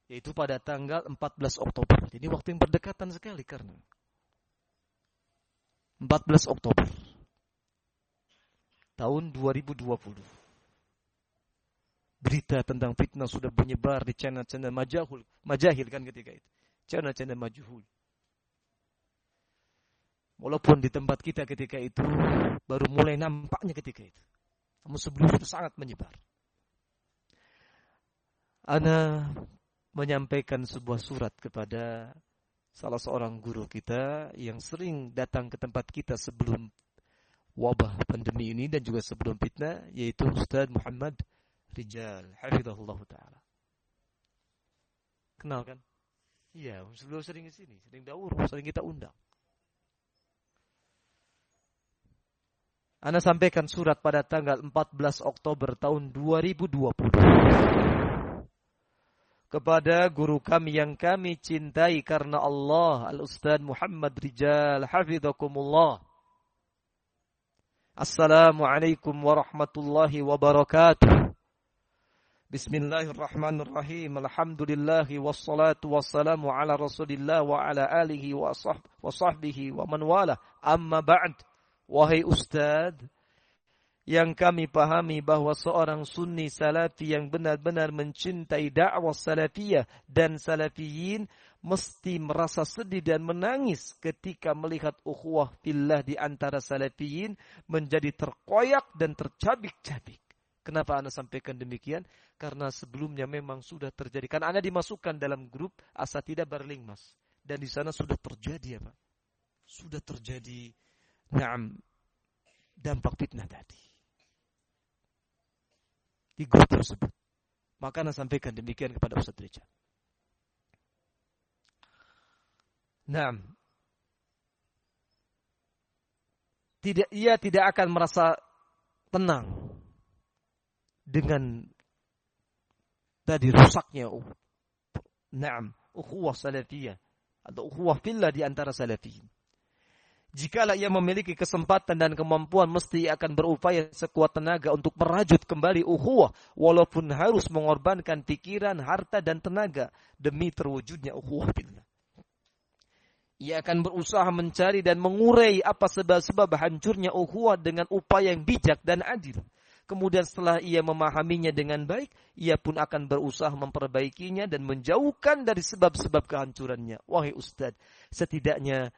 A: yaitu pada tanggal 14 Oktober. Jadi waktu yang berdekatan sekali karena 14 Oktober tahun 2020. Berita tentang fitnah sudah menyebar di channel-channel majahul, majahil kan ketika itu. Channel-channel majhul. Walaupun di tempat kita ketika itu baru mulai nampaknya ketika itu. Namun sebelum itu sangat menyebar. Ana menyampaikan sebuah surat kepada salah seorang guru kita yang sering datang ke tempat kita sebelum wabah pandemi ini dan juga sebelum fitnah yaitu Ustaz Muhammad Rijal hafizahullah taala. Kenal kan? Iya, sebelum sering ke sini, sering daur, sering kita undang. Anda sampaikan surat pada tanggal 14 Oktober tahun 2020 kepada guru kami yang kami cintai karena Allah Al-Ustaz Muhammad Rijal Hafidhakumullah Assalamualaikum warahmatullahi wabarakatuh Bismillahirrahmanirrahim. Alhamdulillahi wassalatu wassalamu ala rasulillah wa ala alihi wa, sahbihi wa man wala Amma ba'd. Wahai Ustaz yang kami pahami bahwa seorang sunni salafi yang benar-benar mencintai dakwah salafiyah dan salafiyin mesti merasa sedih dan menangis ketika melihat ukhuwah fillah di antara salafiyin menjadi terkoyak dan tercabik-cabik. Kenapa Anda sampaikan demikian? Karena sebelumnya memang sudah terjadi. Karena Anda dimasukkan dalam grup Asatida Barlingmas. Dan di sana sudah terjadi apa? Sudah terjadi naam dampak fitnah tadi di grup tersebut. Maka Anda sampaikan demikian kepada Ustaz Richard. Nah, tidak ia tidak akan merasa tenang dengan tadi rusaknya Naam, ukhuwah salafiyah atau ukhuwah fillah di antara salafiyin. Jikalau ia memiliki kesempatan dan kemampuan, mesti ia akan berupaya sekuat tenaga untuk merajut kembali ukhuwah, walaupun harus mengorbankan pikiran, harta, dan tenaga demi terwujudnya ukhuwah billah. Ia akan berusaha mencari dan mengurai apa sebab-sebab hancurnya ukhuwah dengan upaya yang bijak dan adil. Kemudian setelah ia memahaminya dengan baik, ia pun akan berusaha memperbaikinya dan menjauhkan dari sebab-sebab kehancurannya. Wahai Ustadz, setidaknya,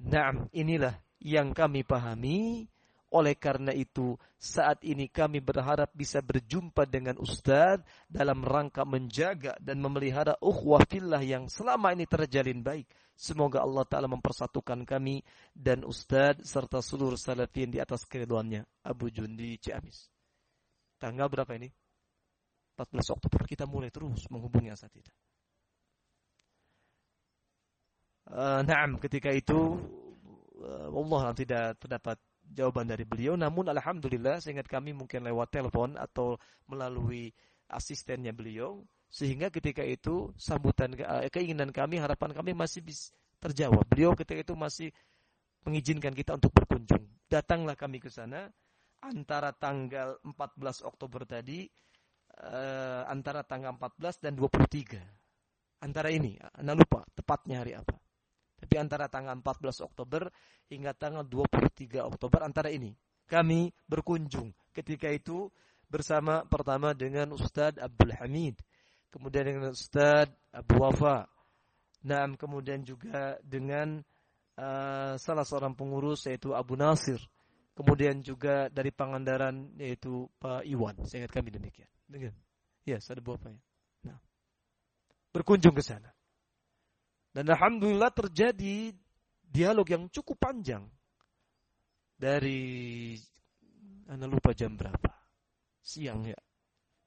A: naam, inilah yang kami pahami. Oleh karena itu, saat ini kami berharap bisa berjumpa dengan Ustadz dalam rangka menjaga dan memelihara ukhwah fillah yang selama ini terjalin baik. Semoga Allah Ta'ala mempersatukan kami dan Ustadz serta seluruh salafin di atas keriduannya. Abu Jundi Ciamis. Tanggal berapa ini? 14 Oktober kita mulai terus menghubungi asatidah. Uh, naam ketika itu uh, Allah tidak terdapat jawaban dari beliau namun alhamdulillah seingat kami mungkin lewat telepon atau melalui asistennya beliau sehingga ketika itu sambutan eh, keinginan kami, harapan kami masih bisa terjawab. Beliau ketika itu masih mengizinkan kita untuk berkunjung. Datanglah kami ke sana antara tanggal 14 Oktober tadi uh, antara tanggal 14 dan 23. Antara ini, Anda lupa tepatnya hari apa. Tapi antara tanggal 14 Oktober hingga tanggal 23 Oktober antara ini kami berkunjung. Ketika itu bersama pertama dengan Ustadz Abdul Hamid kemudian dengan Ustaz Abu Wafa. Nah, kemudian juga dengan uh, salah seorang pengurus yaitu Abu Nasir. Kemudian juga dari Pangandaran yaitu Pak Iwan. Saya ingat kami demikian. Dengan ya, ada Wafa ya. Nah, berkunjung ke sana. Dan alhamdulillah terjadi dialog yang cukup panjang dari anda lupa jam berapa siang ya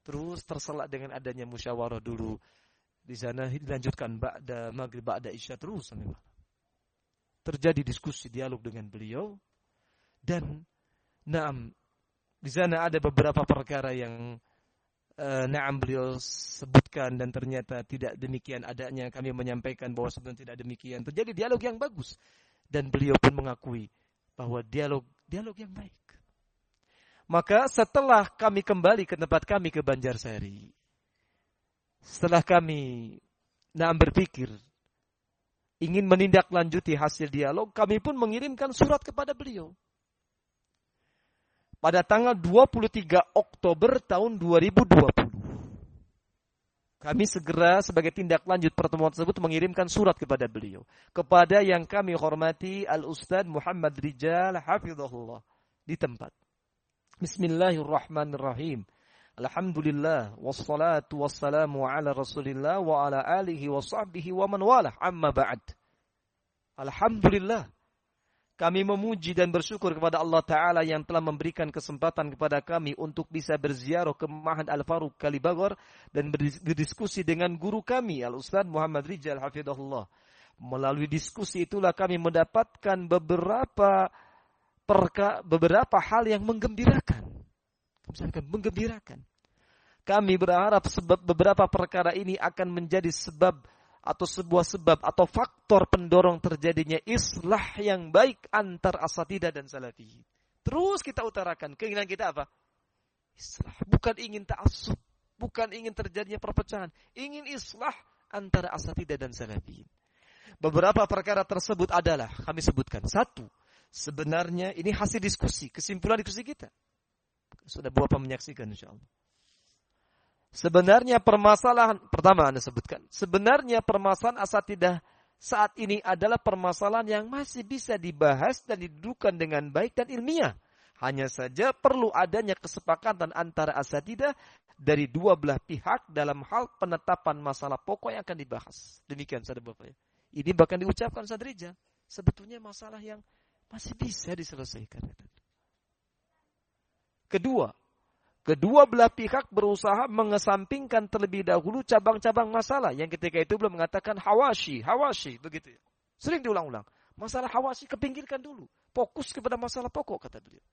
A: Terus terselak dengan adanya musyawarah dulu. Di sana dilanjutkan ba'da maghrib ba'da isya terus. Terjadi diskusi dialog dengan beliau dan naam di sana ada beberapa perkara yang uh, naam beliau sebutkan dan ternyata tidak demikian adanya kami menyampaikan bahwa sebenarnya tidak demikian. Terjadi dialog yang bagus dan beliau pun mengakui bahwa dialog dialog yang baik. Maka setelah kami kembali ke tempat kami ke Banjarsari, setelah kami nah berpikir ingin menindaklanjuti hasil dialog, kami pun mengirimkan surat kepada beliau. Pada tanggal 23 Oktober tahun 2020. Kami segera sebagai tindak lanjut pertemuan tersebut mengirimkan surat kepada beliau. Kepada yang kami hormati Al-Ustaz Muhammad Rijal Hafizahullah. Di tempat. Bismillahirrahmanirrahim. Alhamdulillah wassalatu wassalamu ala Rasulillah wa ala alihi wa sahbihi wa man walah. Amma ba'd. Alhamdulillah. Kami memuji dan bersyukur kepada Allah Ta'ala yang telah memberikan kesempatan kepada kami untuk bisa berziarah ke Mahad Al-Faruq Kalibagor dan berdiskusi dengan guru kami, Al-Ustaz Muhammad Rijal Hafidahullah. Melalui diskusi itulah kami mendapatkan beberapa perka, beberapa hal yang menggembirakan. Misalkan menggembirakan. Kami berharap sebab beberapa perkara ini akan menjadi sebab atau sebuah sebab atau faktor pendorong terjadinya islah yang baik antar asatidah dan salafi. Terus kita utarakan keinginan kita apa? Islah, bukan ingin ta'assub, bukan ingin terjadinya perpecahan, ingin islah antara asatidah dan salafi. Beberapa perkara tersebut adalah kami sebutkan satu, Sebenarnya ini hasil diskusi, kesimpulan diskusi kita. Sudah berapa menyaksikan insya Allah. Sebenarnya permasalahan, pertama Anda sebutkan, sebenarnya permasalahan asatidah saat ini adalah permasalahan yang masih bisa dibahas dan didudukan dengan baik dan ilmiah. Hanya saja perlu adanya kesepakatan antara asatidah dari dua belah pihak dalam hal penetapan masalah pokok yang akan dibahas. Demikian saudara Bapak. Ini bahkan diucapkan Sadrija. Sebetulnya masalah yang masih bisa diselesaikan. Kedua, kedua belah pihak berusaha mengesampingkan terlebih dahulu cabang-cabang masalah yang ketika itu belum mengatakan hawashi, hawashi, begitu ya. Sering diulang-ulang. Masalah hawashi kepinggirkan dulu. Fokus kepada masalah pokok, kata beliau.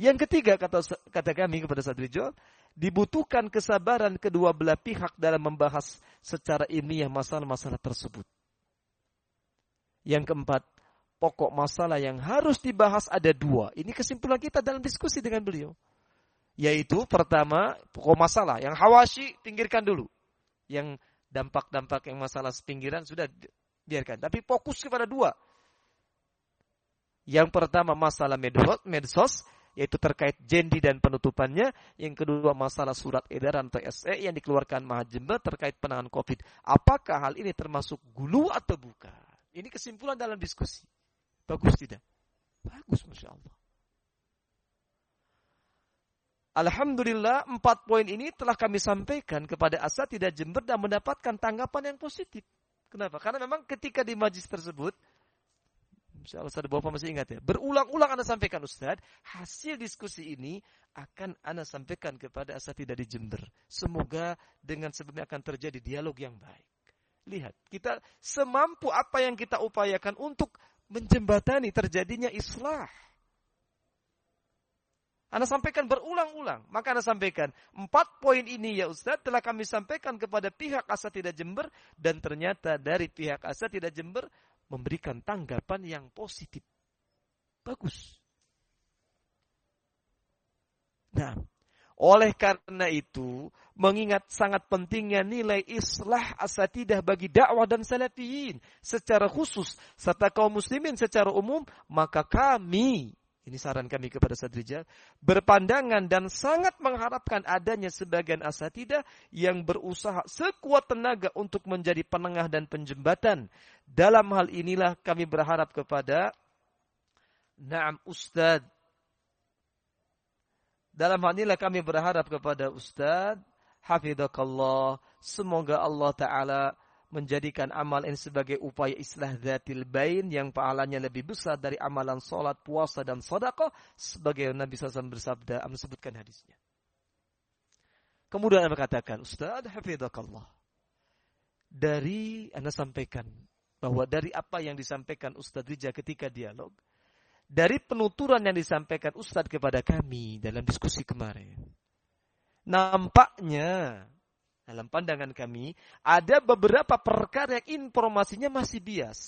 A: Yang ketiga, kata, kata kami kepada Sadrijo, dibutuhkan kesabaran kedua belah pihak dalam membahas secara ilmiah masalah-masalah tersebut. Yang keempat, pokok masalah yang harus dibahas ada dua. Ini kesimpulan kita dalam diskusi dengan beliau. Yaitu pertama, pokok masalah. Yang hawashi, pinggirkan dulu. Yang dampak-dampak yang masalah sepinggiran sudah biarkan. Tapi fokus kepada dua. Yang pertama masalah medsos,
B: yaitu terkait jendi dan penutupannya. Yang kedua masalah surat edaran atau SE yang dikeluarkan Mahajember terkait penanganan COVID. Apakah hal ini termasuk gulu atau bukan? Ini kesimpulan dalam diskusi. Bagus tidak? Bagus Masya Allah. Alhamdulillah empat poin ini telah kami sampaikan kepada tidak Jember dan mendapatkan tanggapan yang positif. Kenapa? Karena memang ketika di majlis tersebut Insya Allah Bapak masih ingat ya. Berulang-ulang Anda sampaikan Ustaz, hasil diskusi ini akan Anda sampaikan kepada asatidah di Jember. Semoga dengan sebelumnya akan terjadi dialog yang baik. Lihat, kita semampu apa yang kita upayakan untuk menjembatani terjadinya islah. Anda sampaikan berulang-ulang. Maka Anda sampaikan, empat poin ini ya Ustaz telah kami sampaikan kepada pihak Asatidah Jember. Dan ternyata dari pihak Asatidah Jember memberikan tanggapan yang positif. Bagus. Nah, oleh karena itu, mengingat sangat pentingnya nilai islah asatidah bagi dakwah dan salafiyin secara khusus serta kaum muslimin secara umum, maka kami ini saran kami kepada Sadrijal. Berpandangan dan sangat mengharapkan adanya sebagian asatidah yang berusaha sekuat tenaga untuk menjadi penengah dan penjembatan. Dalam hal inilah kami berharap kepada Naam Ustad. Dalam hal inilah kami berharap kepada Ustad. Hafidhakallah. Semoga Allah Ta'ala menjadikan amal ini sebagai upaya islah zatil bain yang pahalanya lebih besar dari amalan solat, puasa, dan sedekah sebagai Nabi SAW bersabda, sebutkan hadisnya. Kemudian Anda katakan, Ustaz, hafidhakallah. Dari Anda sampaikan, bahwa dari apa yang disampaikan Ustaz Rija ketika dialog, dari penuturan yang disampaikan Ustaz kepada kami dalam diskusi kemarin, nampaknya dalam pandangan kami, ada beberapa perkara yang informasinya masih bias.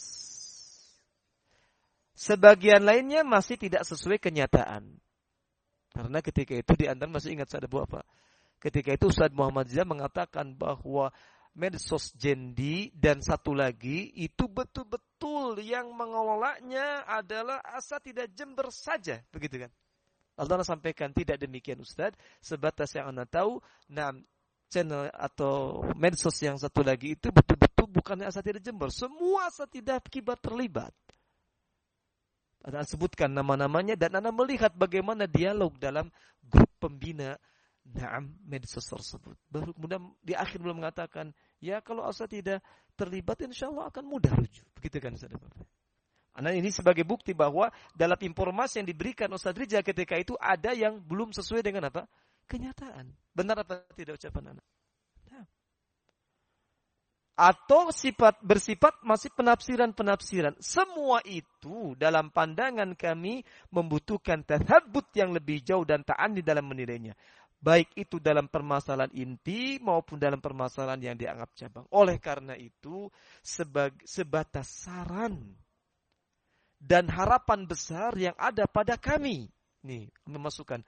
B: Sebagian lainnya masih tidak sesuai kenyataan. Karena ketika itu di antara masih ingat saya ada apa? Ketika itu Ustaz Muhammad Zia mengatakan bahwa medsos jendi dan satu lagi itu betul-betul yang mengelolanya adalah asa tidak jember saja, begitu kan? Allah sampaikan tidak demikian Ustaz, sebatas yang Anda tahu, nah channel atau medsos yang satu lagi itu betul-betul bukannya asatidah Jember. Semua asatidah kibar terlibat. Anda sebutkan nama-namanya dan Anda melihat bagaimana dialog dalam grup pembina Naam medsos tersebut. Baru kemudian di akhir belum mengatakan, ya kalau asatidah terlibat insya Allah akan mudah rujuk. Begitu kan saudara Nah ini sebagai bukti bahwa dalam informasi yang diberikan Ustaz Rija ketika itu ada yang belum sesuai dengan apa? kenyataan. Benar apa tidak ucapan anak? Nah. Atau sifat bersifat masih penafsiran-penafsiran. Semua itu dalam pandangan kami membutuhkan tathabut yang lebih jauh dan ta'ani dalam menilainya. Baik itu dalam permasalahan inti maupun dalam permasalahan yang dianggap cabang. Oleh karena itu, sebatas saran dan harapan besar yang ada pada kami. Nih, memasukkan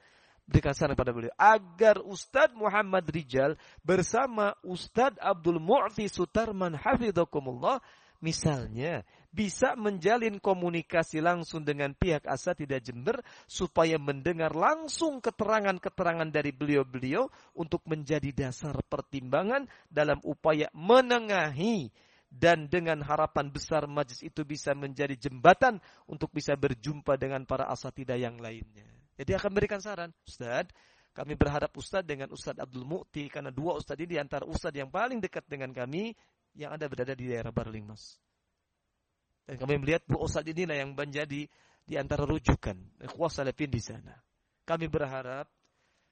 B: berikan saran pada beliau agar Ustadz Muhammad Rijal bersama Ustadz Abdul Mu'ti Sutarman Hafidhakumullah misalnya bisa menjalin komunikasi langsung dengan pihak tidak Jember supaya mendengar langsung keterangan-keterangan dari beliau-beliau untuk menjadi dasar pertimbangan dalam upaya menengahi dan dengan harapan besar majlis itu bisa menjadi jembatan untuk bisa berjumpa dengan para asatidah yang lainnya. Jadi akan memberikan saran, Ustaz, kami berharap Ustaz dengan Ustaz Abdul Mu'ti karena dua Ustaz ini antara Ustaz yang paling dekat dengan kami yang ada berada di daerah Barlingmas. Dan kami melihat dua Ustaz inilah yang menjadi di antara rujukan kuasa salafin di sana. Kami berharap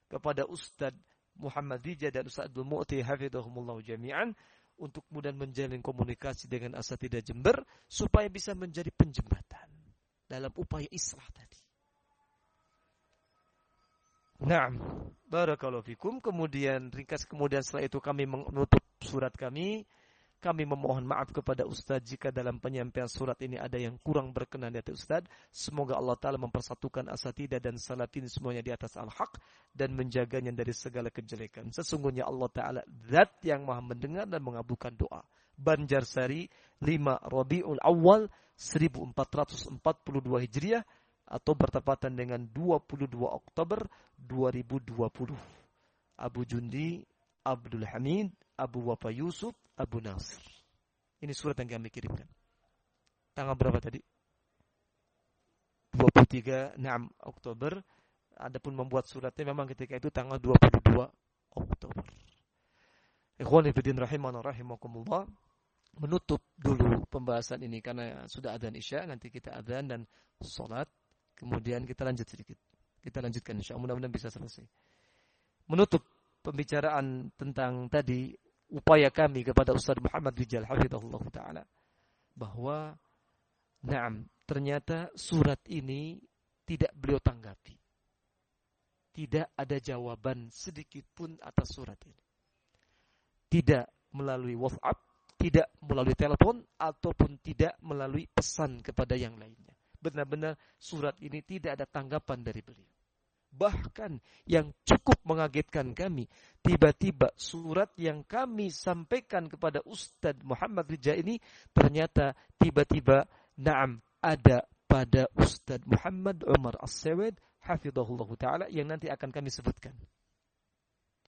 B: kepada Ustaz Muhammad Rija dan Ustaz Abdul Mu'ti hafidhahumullah jami'an untuk kemudian menjalin komunikasi dengan asatidah Jember supaya bisa menjadi penjembatan dalam upaya islah tadi. Nah, barakallahu fikum. Kemudian ringkas kemudian setelah itu kami menutup surat kami. Kami memohon maaf kepada Ustadz jika dalam penyampaian surat ini ada yang kurang berkenan di atas Ustadz. Semoga Allah Ta'ala mempersatukan asatidah dan salatin semuanya di atas al-haq dan menjaganya dari segala kejelekan. Sesungguhnya Allah Ta'ala zat yang maha mendengar dan mengabulkan doa. Banjarsari 5 Rabiul Awal 1442 Hijriah atau bertepatan dengan 22 Oktober 2020. Abu Jundi, Abdul Hamid, Abu Wafa Yusuf, Abu Nasir. Ini surat yang kami kirimkan. Tanggal berapa tadi? 23 6 Oktober. Adapun membuat suratnya memang ketika itu tanggal 22 Oktober. Ikhwan fillah rahimana rahimakumullah menutup dulu pembahasan ini karena sudah adzan Isya, nanti kita adzan dan salat, kemudian kita lanjut sedikit. Kita lanjutkan insyaallah mudah-mudahan bisa selesai. Menutup pembicaraan tentang tadi upaya kami kepada Ustaz Muhammad Rijal hafizahullah taala bahwa Naam, ternyata surat ini tidak beliau tanggapi. Tidak ada jawaban sedikit pun atas surat ini. Tidak melalui WhatsApp, tidak melalui telepon, ataupun tidak melalui pesan kepada yang lainnya. Benar-benar surat ini tidak ada tanggapan dari beliau. Bahkan yang cukup mengagetkan kami, tiba-tiba surat yang kami sampaikan kepada Ustadz Muhammad Rija ini ternyata tiba-tiba Naam, ada pada Ustadz Muhammad Umar As-Sawid hafizahullah taala yang nanti akan kami sebutkan.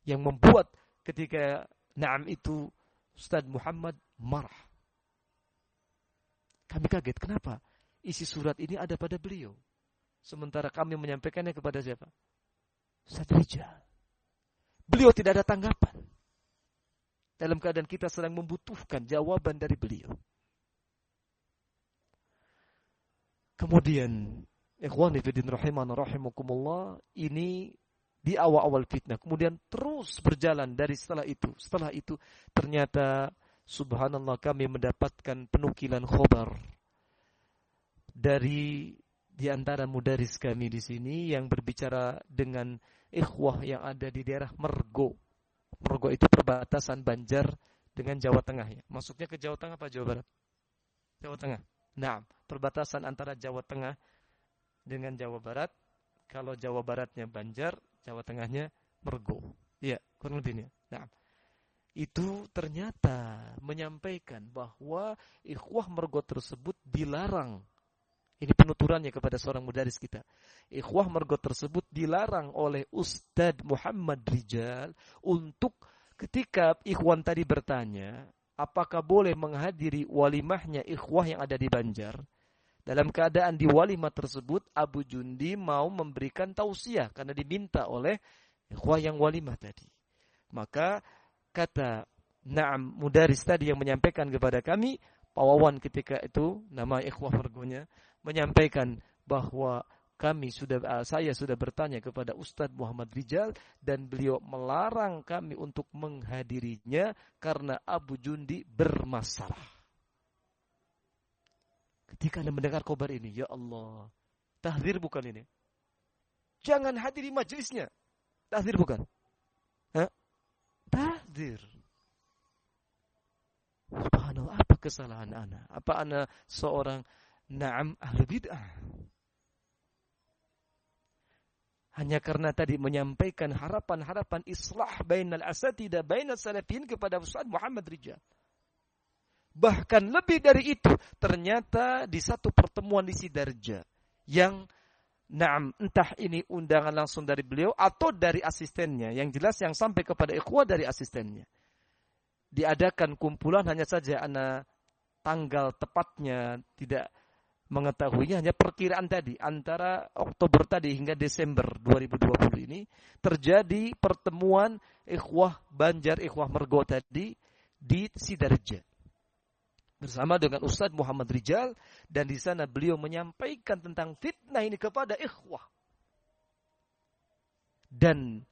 B: Yang membuat ketika Naam itu Ustadz Muhammad marah. Kami kaget, kenapa? Isi surat ini ada pada beliau. Sementara kami menyampaikannya kepada siapa? Rijal. Beliau tidak ada tanggapan. Dalam keadaan kita sedang membutuhkan jawaban dari beliau. Kemudian ikhwani fiddin rahiman rahimakumullah ini di awal-awal fitnah. Kemudian terus berjalan dari setelah itu. Setelah itu ternyata subhanallah kami mendapatkan penukilan khobar dari di antara mudaris kami di sini yang berbicara dengan ikhwah yang ada di daerah Mergo. Mergo itu perbatasan Banjar dengan Jawa Tengah ya. Masuknya ke Jawa Tengah apa Jawa Barat? Jawa Tengah. Nah, perbatasan antara Jawa Tengah dengan Jawa Barat. Kalau Jawa Baratnya Banjar, Jawa Tengahnya Mergo. Iya, kurang lebih ini. Nah, itu ternyata menyampaikan bahwa ikhwah Mergo tersebut dilarang. Penuturannya kepada seorang mudaris kita. Ikhwah Mergo tersebut dilarang oleh Ustadz Muhammad Rijal untuk ketika ikhwan tadi bertanya, apakah boleh menghadiri walimahnya ikhwah yang ada di Banjar? Dalam keadaan di walimah tersebut, Abu Jundi mau memberikan tausiah karena diminta oleh ikhwah yang walimah tadi. Maka kata Naam Mudaris tadi yang menyampaikan kepada kami, Pawawan ketika itu, nama ikhwah mergonya, menyampaikan bahwa kami sudah uh, saya sudah bertanya kepada Ustadz Muhammad Rijal dan beliau melarang kami untuk menghadirinya karena Abu Jundi bermasalah. Ketika Anda mendengar kabar ini, ya Allah, tahdir bukan ini. Jangan hadiri majelisnya. Tahdir bukan? Hah? Tahdir. Subhanallah, apa kesalahan anak? Apa anak seorang na'am ahli bid'ah? hanya karena tadi menyampaikan harapan-harapan islah bainal asatidah bainal salafin kepada Ustaz Muhammad Rijal. Bahkan lebih dari itu, ternyata di satu pertemuan di Sidarja yang Naam, entah ini undangan langsung dari beliau atau dari asistennya. Yang jelas yang sampai kepada ikhwah dari asistennya. Diadakan kumpulan hanya saja anak tanggal tepatnya tidak mengetahuinya hanya perkiraan tadi antara Oktober tadi hingga Desember 2020 ini terjadi pertemuan ikhwah Banjar ikhwah Mergo tadi di Sidarja. Bersama dengan Ustadz Muhammad Rijal dan di sana beliau menyampaikan tentang fitnah ini kepada ikhwah. Dan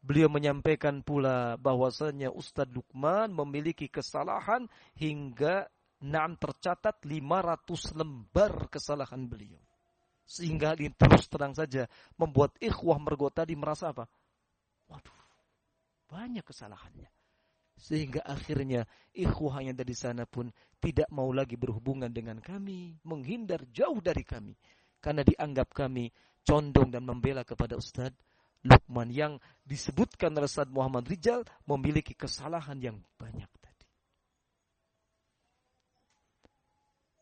B: beliau menyampaikan pula bahwasanya Ustadz Lukman memiliki kesalahan hingga Naam tercatat 500 lembar kesalahan beliau. Sehingga ini terus terang saja membuat ikhwah mergo tadi merasa apa? Waduh, banyak kesalahannya. Sehingga akhirnya ikhwah yang dari sana pun tidak mau lagi berhubungan dengan kami, menghindar jauh dari kami. Karena dianggap kami condong dan membela kepada Ustadz Lukman yang disebutkan oleh Ustadz Muhammad Rijal memiliki kesalahan yang banyak.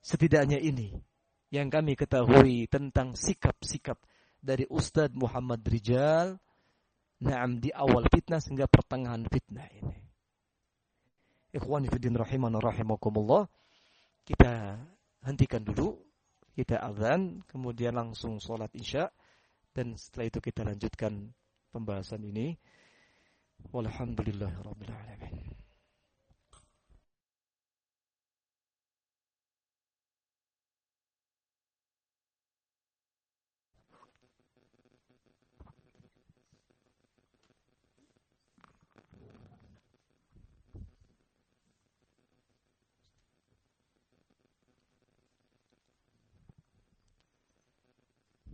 B: Setidaknya ini
A: yang kami ketahui tentang sikap-sikap dari Ustadz Muhammad Rijal Naam di awal fitnah sehingga pertengahan fitnah ini. Fiddin rahiman rahimakumullah. Kita hentikan dulu. Kita azan. Kemudian langsung sholat isya. Dan setelah itu kita lanjutkan pembahasan ini. Walhamdulillahirrabbilalamin.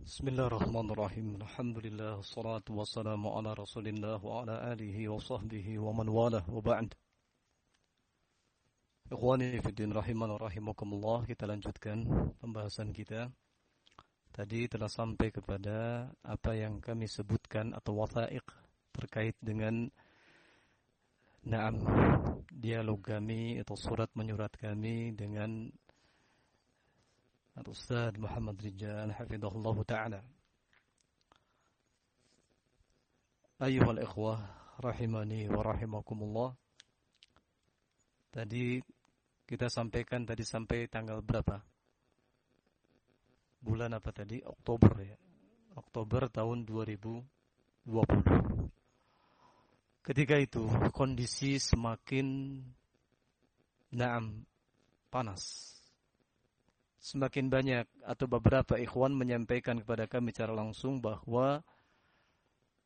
A: Bismillahirrahmanirrahim. Alhamdulillah wassalatu wassalamu ala Rasulillah wa ala alihi wa sahbihi wa man walah wa ba'd. Ikhwani fi din rahiman wa rahimakumullah, kita lanjutkan pembahasan kita. Tadi telah sampai kepada apa yang kami sebutkan atau wathaiq terkait dengan Naam dialog kami atau surat menyurat kami dengan الأستاذ محمد رجال حفظه الله تعالى أيها الإخوة rahimani wa rahimakumullah. Tadi kita sampaikan tadi sampai tanggal berapa? Bulan apa tadi? Oktober ya. Oktober tahun 2020. Ketika itu kondisi semakin naam panas semakin banyak atau beberapa ikhwan menyampaikan kepada kami secara langsung bahwa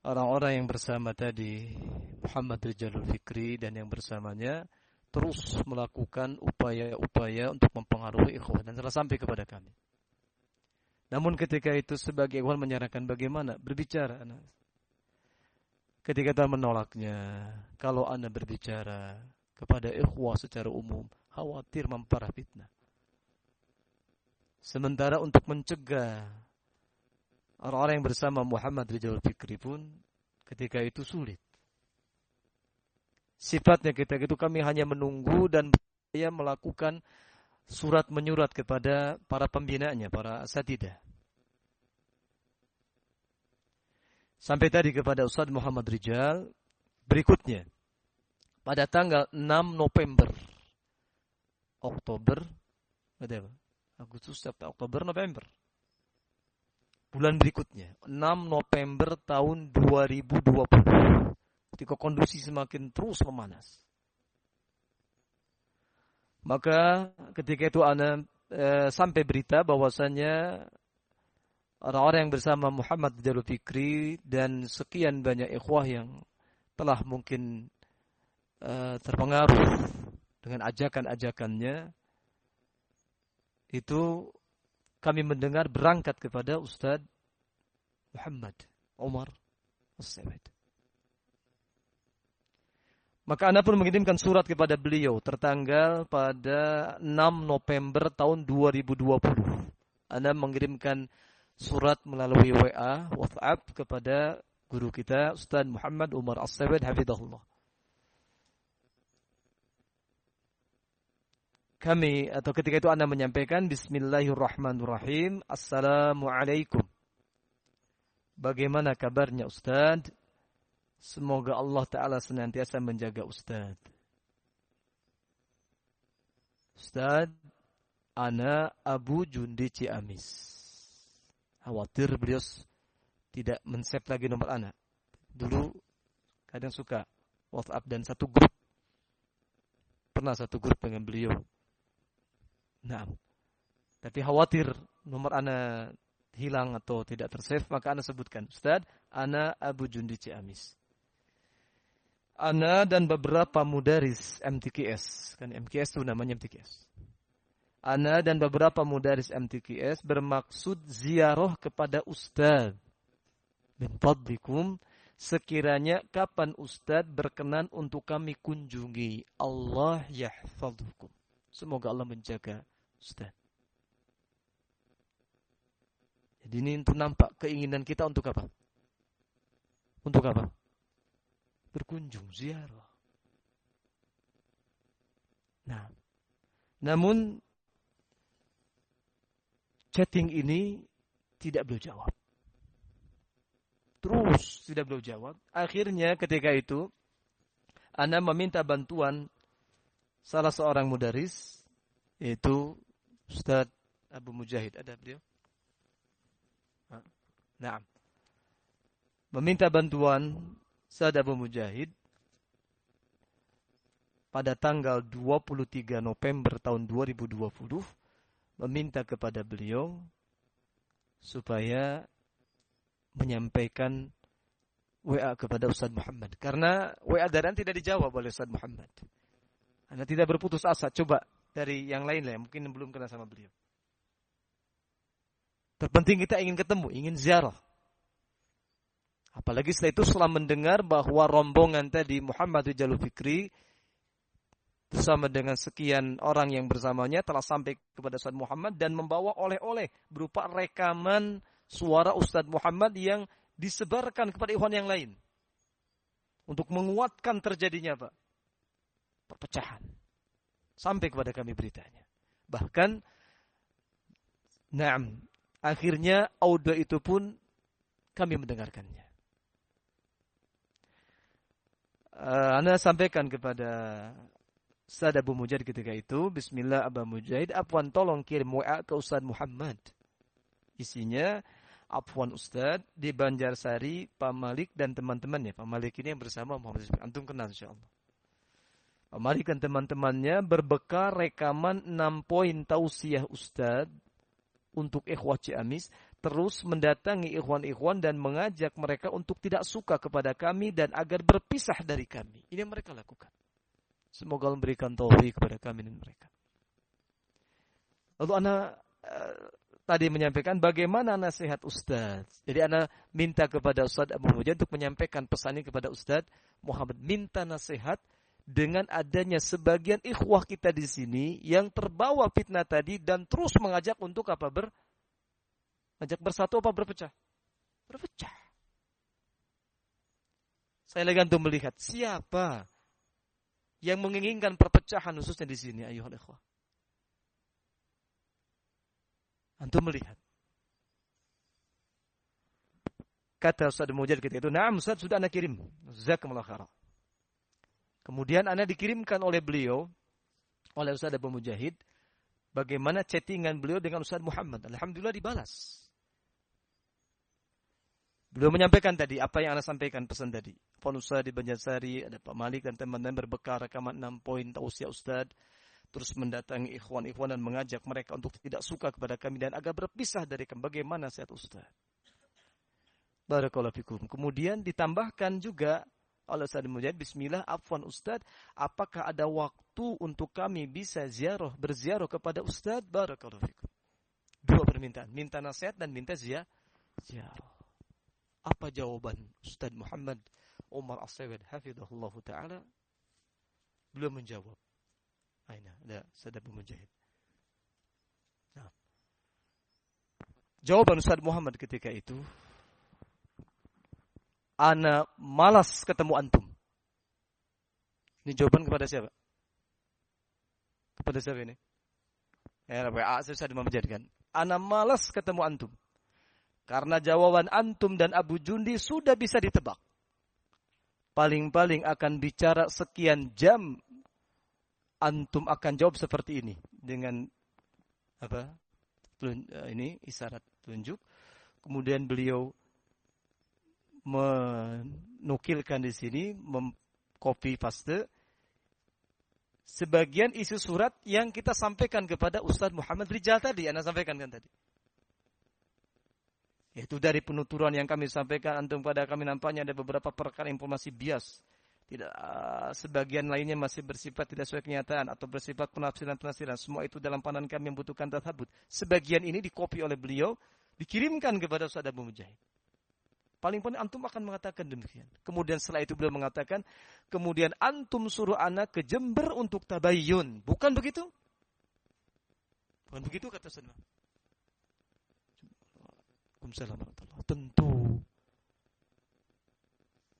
A: orang-orang yang bersama tadi Muhammad Rijalul Fikri dan yang bersamanya terus melakukan upaya-upaya untuk mempengaruhi ikhwan dan telah sampai kepada kami. Namun ketika itu sebagai ikhwan menyarankan bagaimana berbicara anak. Ketika kita menolaknya, kalau anda berbicara kepada ikhwah secara umum, khawatir memparah fitnah. Sementara untuk mencegah orang-orang yang bersama Muhammad Rijal Fikri pun ketika itu sulit. Sifatnya kita itu kami hanya menunggu dan ia melakukan surat menyurat kepada para pembinanya, para asatidah. Sampai tadi kepada Ustaz Muhammad Rijal berikutnya pada tanggal 6 November Oktober Agustus, September, Oktober, November. Bulan berikutnya, 6 November tahun 2020. Ketika kondisi semakin terus memanas. Maka ketika itu Ana e, sampai berita bahwasanya orang-orang yang bersama Muhammad Jalul Fikri dan sekian banyak ikhwah yang telah mungkin e, terpengaruh dengan ajakan-ajakannya itu kami mendengar berangkat kepada Ustadz Muhammad Umar As-Sawid. Maka Anda pun mengirimkan surat kepada beliau tertanggal pada 6 November tahun 2020. Anda mengirimkan surat melalui WA, WhatsApp kepada guru kita Ustaz Muhammad Umar As-Sawid hafizahullah. Kami atau ketika itu Anda menyampaikan Bismillahirrahmanirrahim. Assalamualaikum. Bagaimana kabarnya Ustaz? Semoga Allah Ta'ala senantiasa menjaga Ustaz. Ustaz Ana Abu Jundi Ciamis. Khawatir beliau tidak men-save lagi nomor anak Dulu kadang suka WhatsApp dan satu grup. Pernah satu grup dengan beliau Nah, tapi khawatir nomor ana hilang atau tidak tersave, maka ana sebutkan, Ustaz, ana Abu Jundi Ciamis. Ana dan beberapa mudaris MTKS, kan MKS itu namanya MTKS. Ana dan beberapa mudaris MTKS bermaksud ziarah kepada Ustaz. Fadlikum, sekiranya kapan Ustaz berkenan untuk kami kunjungi. Allah yahfadhukum. Semoga Allah menjaga Ustaz. Jadi ini untuk nampak keinginan kita untuk apa? Untuk apa? Berkunjung, ziarah. Nah, namun chatting ini tidak beliau jawab. Terus tidak beliau jawab. Akhirnya ketika itu Anda meminta bantuan salah seorang mudaris yaitu Ustaz Abu Mujahid. Ada beliau? Nah. Meminta bantuan Ustaz Abu Mujahid pada tanggal 23 November tahun 2020 meminta kepada beliau supaya menyampaikan WA kepada Ustaz Muhammad. Karena WA dari tidak dijawab oleh Ustaz Muhammad. Anda tidak berputus asa. Coba dari yang lain lah mungkin belum kenal sama beliau. Terpenting kita ingin ketemu, ingin ziarah. Apalagi setelah itu setelah mendengar bahwa rombongan tadi Muhammad Jalul Fikri bersama dengan sekian orang yang bersamanya telah sampai kepada Ustaz Muhammad dan membawa oleh-oleh berupa rekaman suara Ustadz Muhammad yang disebarkan kepada ikhwan yang lain. Untuk menguatkan terjadinya Pak. Perpecahan. Sampai kepada kami beritanya. Bahkan, naam, akhirnya audio itu pun kami mendengarkannya. Uh, anda sampaikan kepada Ustaz Abu Mujahid ketika itu, Bismillah Abu Mujahid, Afwan tolong kirim WA ke Ustaz Muhammad. Isinya, Afwan Ustadz di Banjarsari, Pak Malik dan teman-temannya. Pak Malik ini yang bersama Muhammad. Antum kenal insyaAllah. Malik dan teman-temannya berbekal rekaman 6 poin tausiah Ustadz untuk ikhwah Ciamis terus mendatangi ikhwan-ikhwan dan mengajak mereka untuk tidak suka kepada kami dan agar berpisah dari kami. Ini yang mereka lakukan. Semoga memberikan taufik kepada kami dan mereka. Lalu anak eh, tadi menyampaikan bagaimana nasihat Ustaz. Jadi Anda minta kepada Ustaz Abu Mujahid untuk menyampaikan pesan ini kepada Ustaz Muhammad. Minta nasihat dengan adanya sebagian ikhwah kita di sini yang terbawa fitnah tadi dan terus mengajak untuk apa ber ngajak bersatu apa berpecah? Berpecah. Saya lagi untuk melihat siapa yang menginginkan perpecahan khususnya di sini ayuh ikhwah. Antum melihat. Kata Ustaz Mujahid ketika itu, "Na'am Ustaz, sudah Anda kirim." Jazakumullah khairan. Kemudian Anda dikirimkan oleh beliau oleh Ustaz Abu Mujahid bagaimana chattingan beliau dengan Ustaz Muhammad. Alhamdulillah dibalas. Beliau menyampaikan tadi apa yang Anda sampaikan pesan tadi. Pon Ustaz di Banjarsari, ada Pak Malik dan teman-teman berbekal rekaman 6 poin tausiah Ustaz terus mendatangi ikhwan-ikhwan dan mengajak mereka untuk tidak suka kepada kami dan agak berpisah dari kami. Bagaimana sehat Ustaz? Barakallahu fikum. Kemudian ditambahkan juga oleh Ustaz Mujahid, Bismillah, afwan Ustaz, apakah ada waktu untuk kami bisa ziarah, berziarah kepada Ustaz? Barakallahu fikum. Dua permintaan, minta nasihat dan minta ziarah. Apa jawaban Ustaz Muhammad Umar As-Sawid hafizahullah taala? Beliau menjawab, Aina, ada sadar mujahid. Nah. Jawaban Ustaz Muhammad ketika itu, Ana malas ketemu antum. Ini jawaban kepada siapa? Kepada siapa ini? Ya, WA saya Muhammad kan. Ana malas ketemu antum. Karena jawaban antum dan Abu Jundi sudah bisa ditebak. Paling-paling akan bicara sekian jam antum akan jawab seperti ini dengan apa? Eh, ini isyarat tunjuk. Kemudian beliau menukilkan di sini mengcopy paste sebagian isi surat yang kita sampaikan kepada Ustadz Muhammad Rijal tadi, Anda sampaikan kan tadi. Yaitu dari penuturan yang kami sampaikan antum pada kami nampaknya ada beberapa perkara informasi bias tidak uh, sebagian lainnya masih bersifat tidak sesuai kenyataan atau bersifat penafsiran-penafsiran. Semua itu dalam pandangan kami membutuhkan tasabut. Sebagian ini dikopi oleh beliau, dikirimkan kepada Ustaz Abu Mujahid. Paling paling antum akan mengatakan demikian. Kemudian setelah itu beliau mengatakan, kemudian antum suruh anak ke Jember untuk tabayyun. Bukan begitu? Bukan begitu kata Ustaz. Tentu.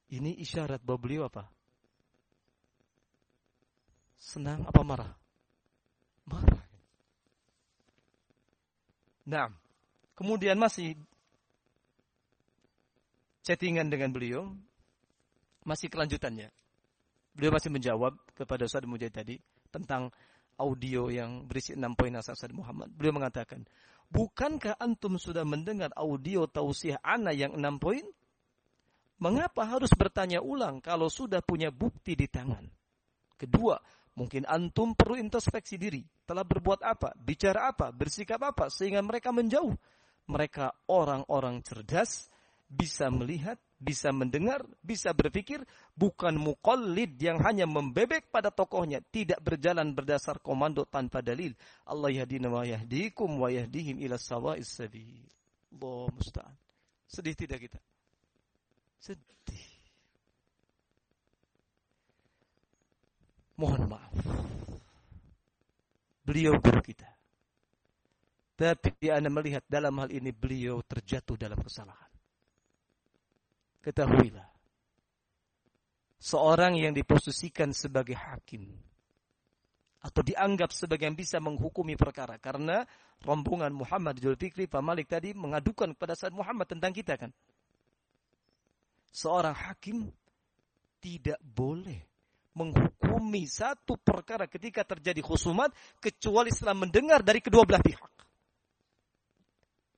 A: Ini isyarat bahwa beliau apa? Senang apa marah? Marah. Nah, kemudian masih chattingan dengan beliau, masih kelanjutannya. Beliau masih menjawab kepada Ustaz Mujahid tadi tentang audio yang berisi enam poin nasihat Ustaz Muhammad. Beliau mengatakan, bukankah antum sudah mendengar audio tausiah ana yang enam poin? Mengapa harus bertanya ulang kalau sudah punya bukti di tangan? Kedua, mungkin antum perlu introspeksi diri. Telah berbuat apa, bicara apa, bersikap apa, sehingga mereka menjauh. Mereka orang-orang cerdas, bisa melihat, bisa mendengar, bisa berpikir, bukan mukallid yang hanya membebek pada tokohnya, tidak berjalan berdasar komando tanpa dalil. Allah yahdina wa yahdikum wa yahdihim ila sawa'is sabil. Allah musta'an. Sedih tidak kita? Sedih. Mohon maaf. Beliau guru kita. Tapi Anda melihat dalam hal ini beliau terjatuh dalam kesalahan. Ketahuilah. Seorang yang diposisikan sebagai hakim. Atau dianggap sebagai yang bisa menghukumi perkara. Karena rombongan Muhammad Julfikri Pak Malik tadi mengadukan kepada saat Muhammad tentang kita kan seorang hakim tidak boleh menghukumi satu perkara ketika terjadi khusumat kecuali setelah mendengar dari kedua belah pihak.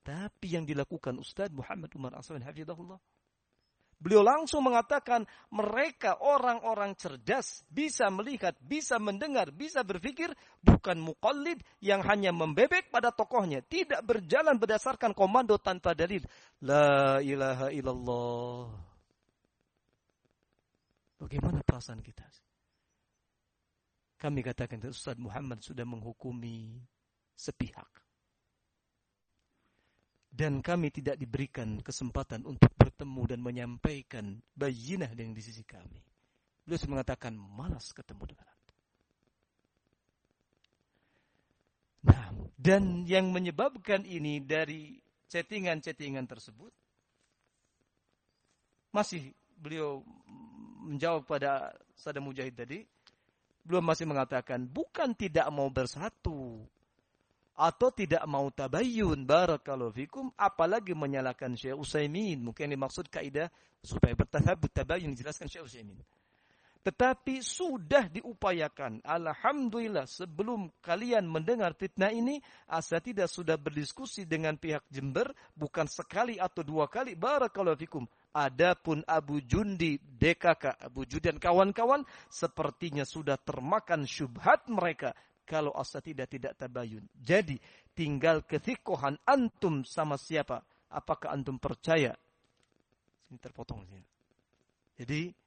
A: Tapi yang dilakukan Ustadz Muhammad Umar Aswan Hafidahullah. Beliau langsung mengatakan mereka orang-orang cerdas, bisa melihat, bisa mendengar, bisa berpikir, bukan mukallid yang hanya membebek pada tokohnya, tidak berjalan berdasarkan komando tanpa dalil. La ilaha illallah. Bagaimana perasaan kita? Kami katakan Ustaz Muhammad sudah menghukumi sepihak. Dan kami tidak diberikan kesempatan untuk bertemu dan menyampaikan bayinah yang di sisi kami. Beliau mengatakan malas ketemu dengan anda. Nah, dan yang menyebabkan ini dari chattingan-chattingan tersebut masih beliau menjawab pada Saddam Mujahid tadi, belum masih mengatakan bukan tidak mau bersatu atau tidak mau tabayyun barakallahu fikum apalagi menyalahkan Syekh Utsaimin mungkin dimaksud kaidah supaya bertahabut tabayyun dijelaskan Syekh Utsaimin tetapi sudah diupayakan. Alhamdulillah sebelum kalian mendengar fitnah ini, asatidah sudah berdiskusi dengan pihak Jember bukan sekali atau dua kali. Barakallahu fikum. Adapun Abu Jundi, DKK, Abu Jundi dan kawan-kawan sepertinya sudah termakan syubhat mereka kalau asatidah tidak tabayun. Jadi tinggal ketikohan antum sama siapa. Apakah antum percaya? Ini terpotong. Jadi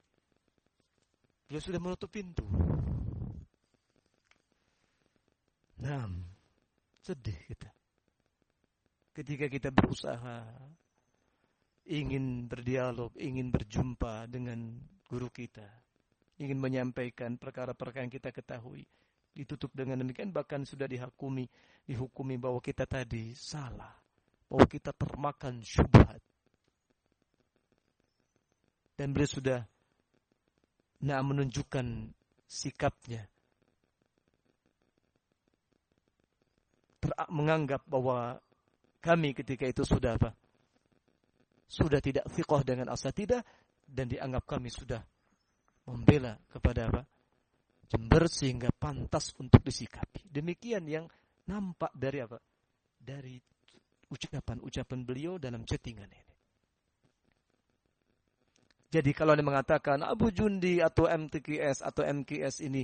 A: Beliau sudah menutup pintu. Nah, sedih kita. Ketika kita berusaha ingin berdialog, ingin berjumpa dengan guru kita, ingin menyampaikan perkara-perkara yang kita ketahui, ditutup dengan demikian bahkan sudah dihukumi, dihukumi bahwa kita tadi salah, bahwa kita termakan syubhat. Dan beliau sudah nah menunjukkan sikapnya Ter menganggap bahwa kami ketika itu sudah apa? Sudah tidak fiqh dengan asatidah dan dianggap kami sudah membela kepada apa? Jember sehingga pantas untuk disikapi. Demikian yang nampak dari apa? Dari ucapan-ucapan beliau dalam chattingan ini. Jadi kalau Anda mengatakan Abu Jundi atau MTQS atau MKS ini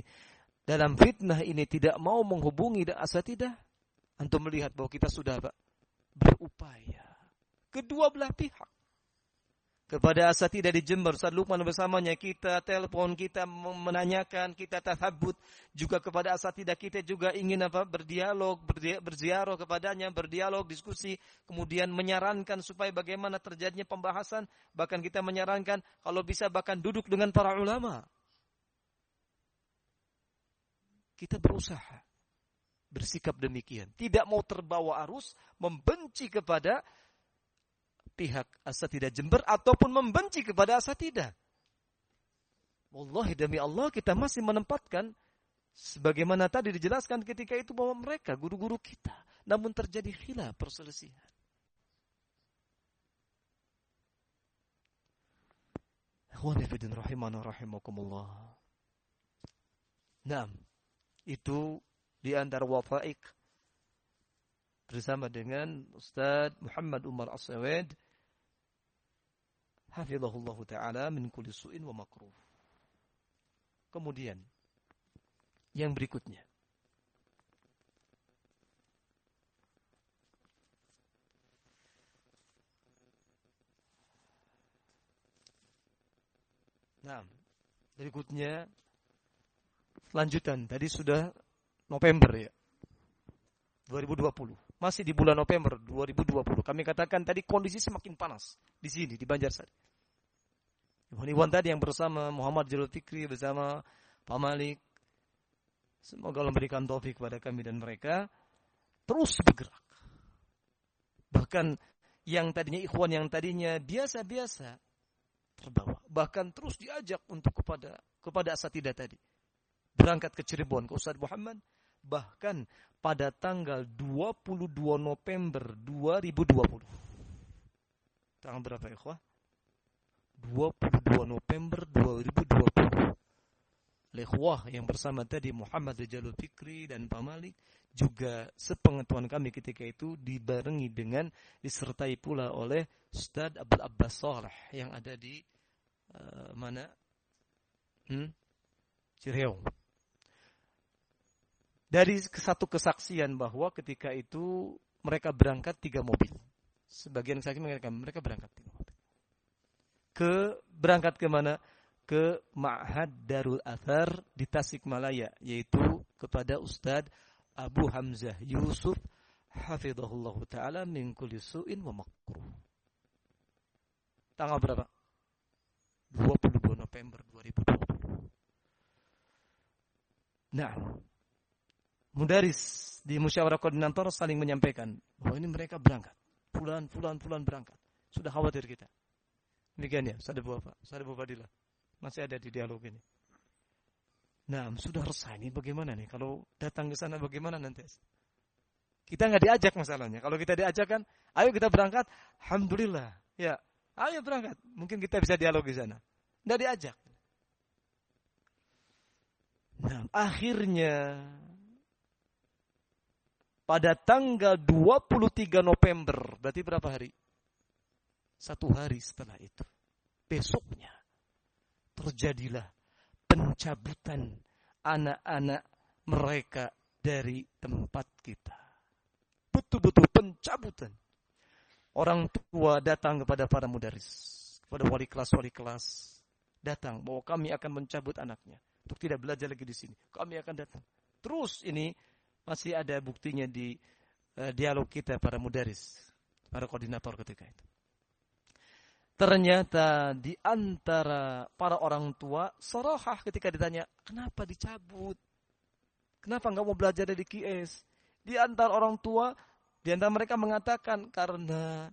A: dalam fitnah ini tidak mau menghubungi dan asatidah, antum melihat bahwa kita sudah berupaya kedua belah pihak kepada asatidah di Jember saat Lukman bersamanya kita telepon kita menanyakan kita tathabut juga kepada asatidah kita juga ingin apa berdialog berziarah kepadanya berdialog diskusi kemudian menyarankan supaya bagaimana terjadinya pembahasan. Bahkan kita menyarankan kalau bisa bahkan duduk dengan para ulama. Kita berusaha bersikap demikian. Tidak mau terbawa arus membenci kepada pihak asatidah Jember ataupun membenci kepada asatidah. Wallahi demi Allah kita masih menempatkan sebagaimana tadi dijelaskan ketika itu bahwa mereka guru-guru kita
B: namun terjadi khilaf perselisihan. Nah, itu di antara wafaik bersama dengan Ustaz Muhammad Umar As-Sawed hafizahullah taala min kulli su'in wa makruh. Kemudian yang berikutnya Nah, berikutnya lanjutan. Tadi sudah November ya. 2020. Masih di bulan November 2020. Kami katakan tadi kondisi semakin panas di sini di Banjarsari. Iwan tadi yang bersama Muhammad Jalul Fikri bersama Pak Malik. Semoga Allah memberikan taufik kepada kami dan mereka terus bergerak. Bahkan yang tadinya ikhwan yang tadinya biasa-biasa terbawa. Bahkan terus diajak untuk kepada kepada asatidah tadi. Berangkat ke Cirebon ke Ustaz Muhammad. Bahkan pada tanggal 22 November 2020. Tanggal berapa ikhwah? 22 November 2020. Lekhwah yang bersama tadi Muhammad Jalul Fikri dan Pak Malik juga sepengetahuan kami ketika itu dibarengi dengan disertai pula oleh Ustaz Abdul Abbas Saleh yang ada di uh, mana? Hmm? Cireung. Dari satu kesaksian bahwa ketika itu mereka berangkat tiga mobil. Sebagian saksi mengatakan mereka berangkat tiga mobil ke berangkat ke mana? Ke Ma'had Darul Athar di Tasikmalaya, yaitu kepada Ustadz Abu Hamzah Yusuf hafizahullah taala min kulli su'in wa makruh. Tanggal berapa? 22 November 2020. Nah, Mudaris di musyawarah koordinator saling menyampaikan bahwa ini mereka berangkat. Fulan, fulan, fulan berangkat. Sudah khawatir kita. Demikian ya, Ustaz Bapak, Ustaz Abu Fadilah. Masih ada di dialog ini. Nah, sudah resah ini bagaimana nih? Kalau datang ke sana bagaimana nanti? Kita nggak diajak masalahnya. Kalau kita diajak kan, ayo kita berangkat. Alhamdulillah. Ya, ayo berangkat. Mungkin kita bisa dialog di sana. Nggak diajak. Nah, akhirnya pada tanggal 23 November, berarti berapa hari? Satu hari setelah itu, besoknya terjadilah pencabutan anak-anak mereka dari tempat kita. Betul-betul pencabutan. Orang tua datang kepada para mudaris, kepada wali kelas-wali kelas, datang bahwa kami akan mencabut anaknya untuk tidak belajar lagi di sini. Kami akan datang. Terus ini masih ada buktinya di uh, dialog kita para mudaris, para koordinator ketika itu. Ternyata di antara para orang tua, sorohah ketika ditanya, kenapa dicabut? Kenapa nggak mau belajar dari QS? Di antara orang tua, di antara mereka mengatakan, karena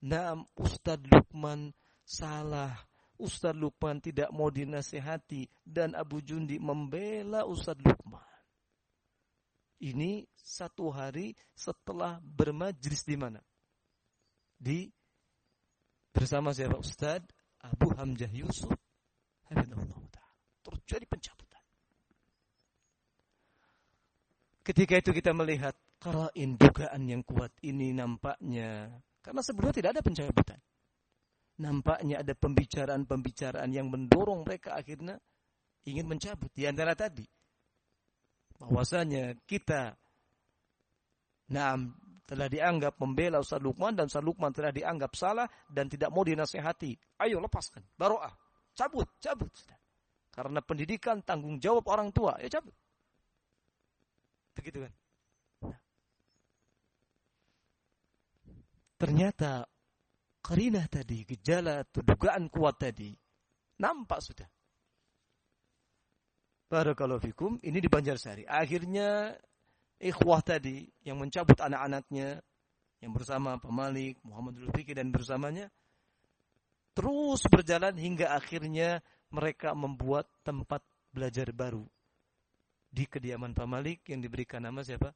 B: Naam Ustadz Lukman salah. Ustadz Lukman tidak mau dinasehati. Dan Abu Jundi membela Ustadz Lukman. Ini satu hari setelah bermajlis di mana? Di bersama siapa? Ustaz Abu Hamzah Yusuf. Terjadi pencabutan. Ketika itu kita melihat karain dugaan yang kuat ini nampaknya karena sebelumnya tidak ada pencabutan. Nampaknya ada pembicaraan-pembicaraan yang mendorong mereka akhirnya ingin mencabut. Di antara tadi bahwasanya kita nah telah dianggap membela Ustaz Lukman dan Ustaz Lukman telah dianggap salah dan tidak mau dinasehati. Ayo lepaskan. Baro'ah. Cabut, cabut. Karena pendidikan tanggung jawab orang tua. Ya cabut. Begitu kan. Ternyata karinah tadi, gejala dugaan kuat tadi, nampak sudah. Barakallahu fikum, ini di Banjarsari. Akhirnya ikhwah tadi yang mencabut anak-anaknya yang bersama Pak Malik, Muhammad Fikri dan bersamanya terus berjalan hingga akhirnya mereka membuat tempat belajar baru di kediaman Pak Malik yang diberikan nama siapa?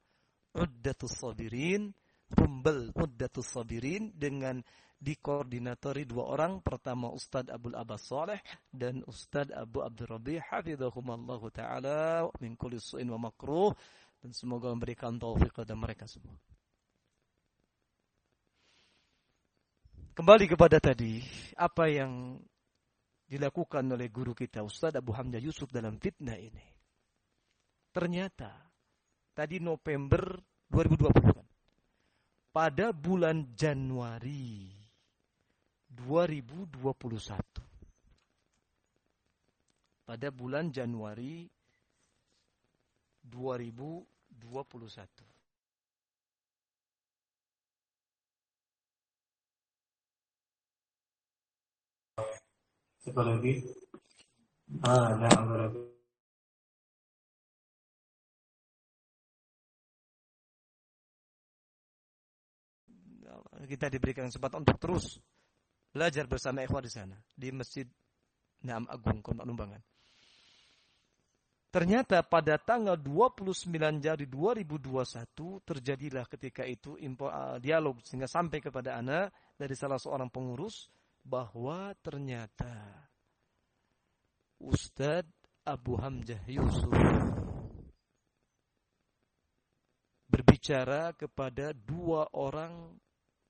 A: Uddatus Sabirin, Rumbel Uddatus Sabirin dengan dikoordinatori dua orang. Pertama Ustadz Abdul Abbas Saleh dan Ustadz Abu Abdul Rabi Hafidhahumallah Ta'ala min kulli su'in wa makruh. Dan semoga memberikan taufik kepada mereka semua. Kembali kepada tadi, apa yang dilakukan oleh guru kita Ustadz Abu Hamzah Yusuf dalam fitnah ini. Ternyata tadi November 2020 kan. Pada bulan Januari 2021. Pada bulan Januari 2021.
C: Siapa lagi? Ah, nah, lagi.
A: Kita diberikan kesempatan untuk terus belajar bersama ikhwan di sana di Masjid Naam Agung Numbangan. Ternyata pada tanggal 29 Jari 2021 terjadilah ketika itu uh, dialog sehingga sampai kepada anak dari salah seorang pengurus bahwa ternyata Ustadz Abu Hamzah Yusuf berbicara kepada dua orang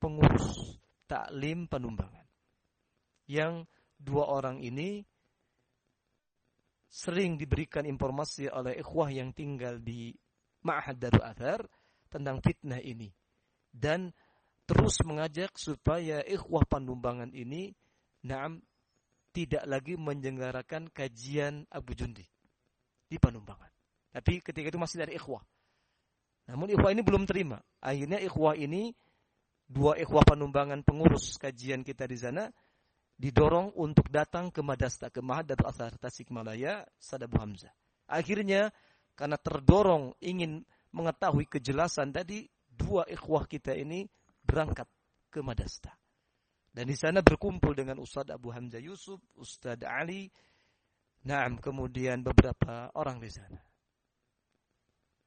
A: pengurus taklim penumbangan. Yang dua orang ini sering diberikan informasi oleh ikhwah yang tinggal di Ma'had Darul Athar tentang fitnah ini. Dan terus mengajak supaya ikhwah panumbangan ini naam tidak lagi menyelenggarakan kajian Abu Jundi di Panumbangan. Tapi ketika itu masih dari ikhwah. Namun ikhwah ini belum terima. Akhirnya ikhwah ini dua ikhwah Panumbangan pengurus kajian kita di sana didorong untuk datang ke Madasta, ke Mahadatul Asar Tasikmalaya, Sadabu Hamzah. Akhirnya karena terdorong ingin mengetahui kejelasan tadi dua ikhwah kita ini berangkat ke Madasta. Dan di sana berkumpul dengan Ustadz Abu Hamzah Yusuf, Ustadz Ali, Naam, kemudian beberapa orang di sana.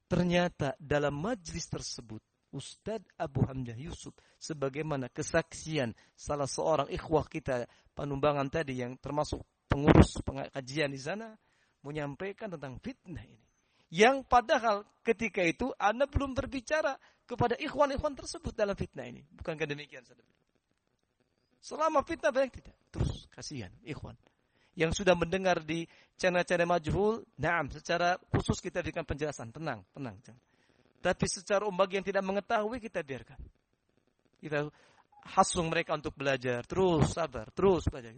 A: Ternyata dalam majlis tersebut, Ustadz Abu Hamzah Yusuf, sebagaimana kesaksian salah seorang ikhwah kita, panumbangan tadi yang termasuk pengurus pengajian di sana, menyampaikan tentang fitnah ini. Yang padahal ketika itu Anda belum berbicara kepada ikhwan-ikhwan tersebut dalam fitnah ini. Bukankah demikian? Selama fitnah banyak tidak. Terus kasihan ikhwan. Yang sudah mendengar di channel-channel majhul, naam, secara khusus kita berikan penjelasan. Tenang, tenang. Tapi secara umum yang tidak mengetahui kita biarkan. Kita hasung mereka untuk belajar. Terus sabar, terus belajar.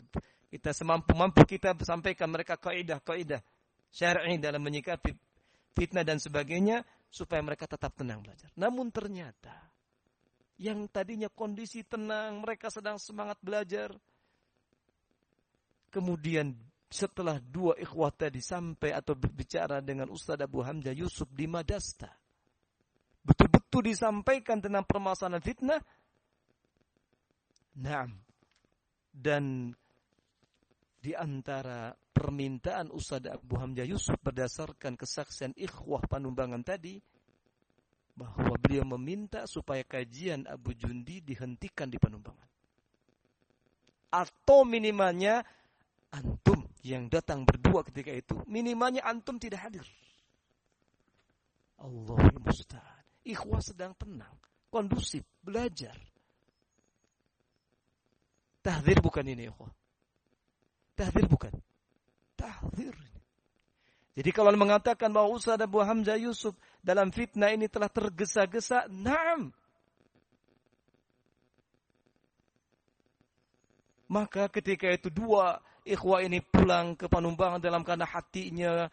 A: Kita semampu-mampu kita sampaikan mereka kaidah-kaidah syar'i dalam menyikapi fitnah dan sebagainya supaya mereka tetap tenang belajar. Namun ternyata yang tadinya kondisi tenang, mereka sedang semangat belajar. Kemudian setelah dua ikhwah tadi sampai atau berbicara dengan Ustaz Abu Hamzah Yusuf di Madasta. Betul-betul disampaikan tentang permasalahan fitnah. Nah, dan di antara permintaan Ustaz Abu Hamzah Yusuf berdasarkan kesaksian ikhwah panumbangan tadi bahwa beliau meminta supaya kajian Abu Jundi dihentikan di panumbangan. Atau minimalnya antum yang datang berdua ketika itu, minimalnya antum tidak hadir. Allah musta'an. Ikhwah sedang tenang, kondusif, belajar. Tahdir bukan ini, ikhwah. Tahdir bukan. Tahdir. Jadi kalau mengatakan bahwa Ustaz Abu Hamzah Yusuf dalam fitnah ini telah tergesa-gesa, naam. Maka ketika itu dua ikhwah ini pulang ke Panumbangan dalam keadaan hatinya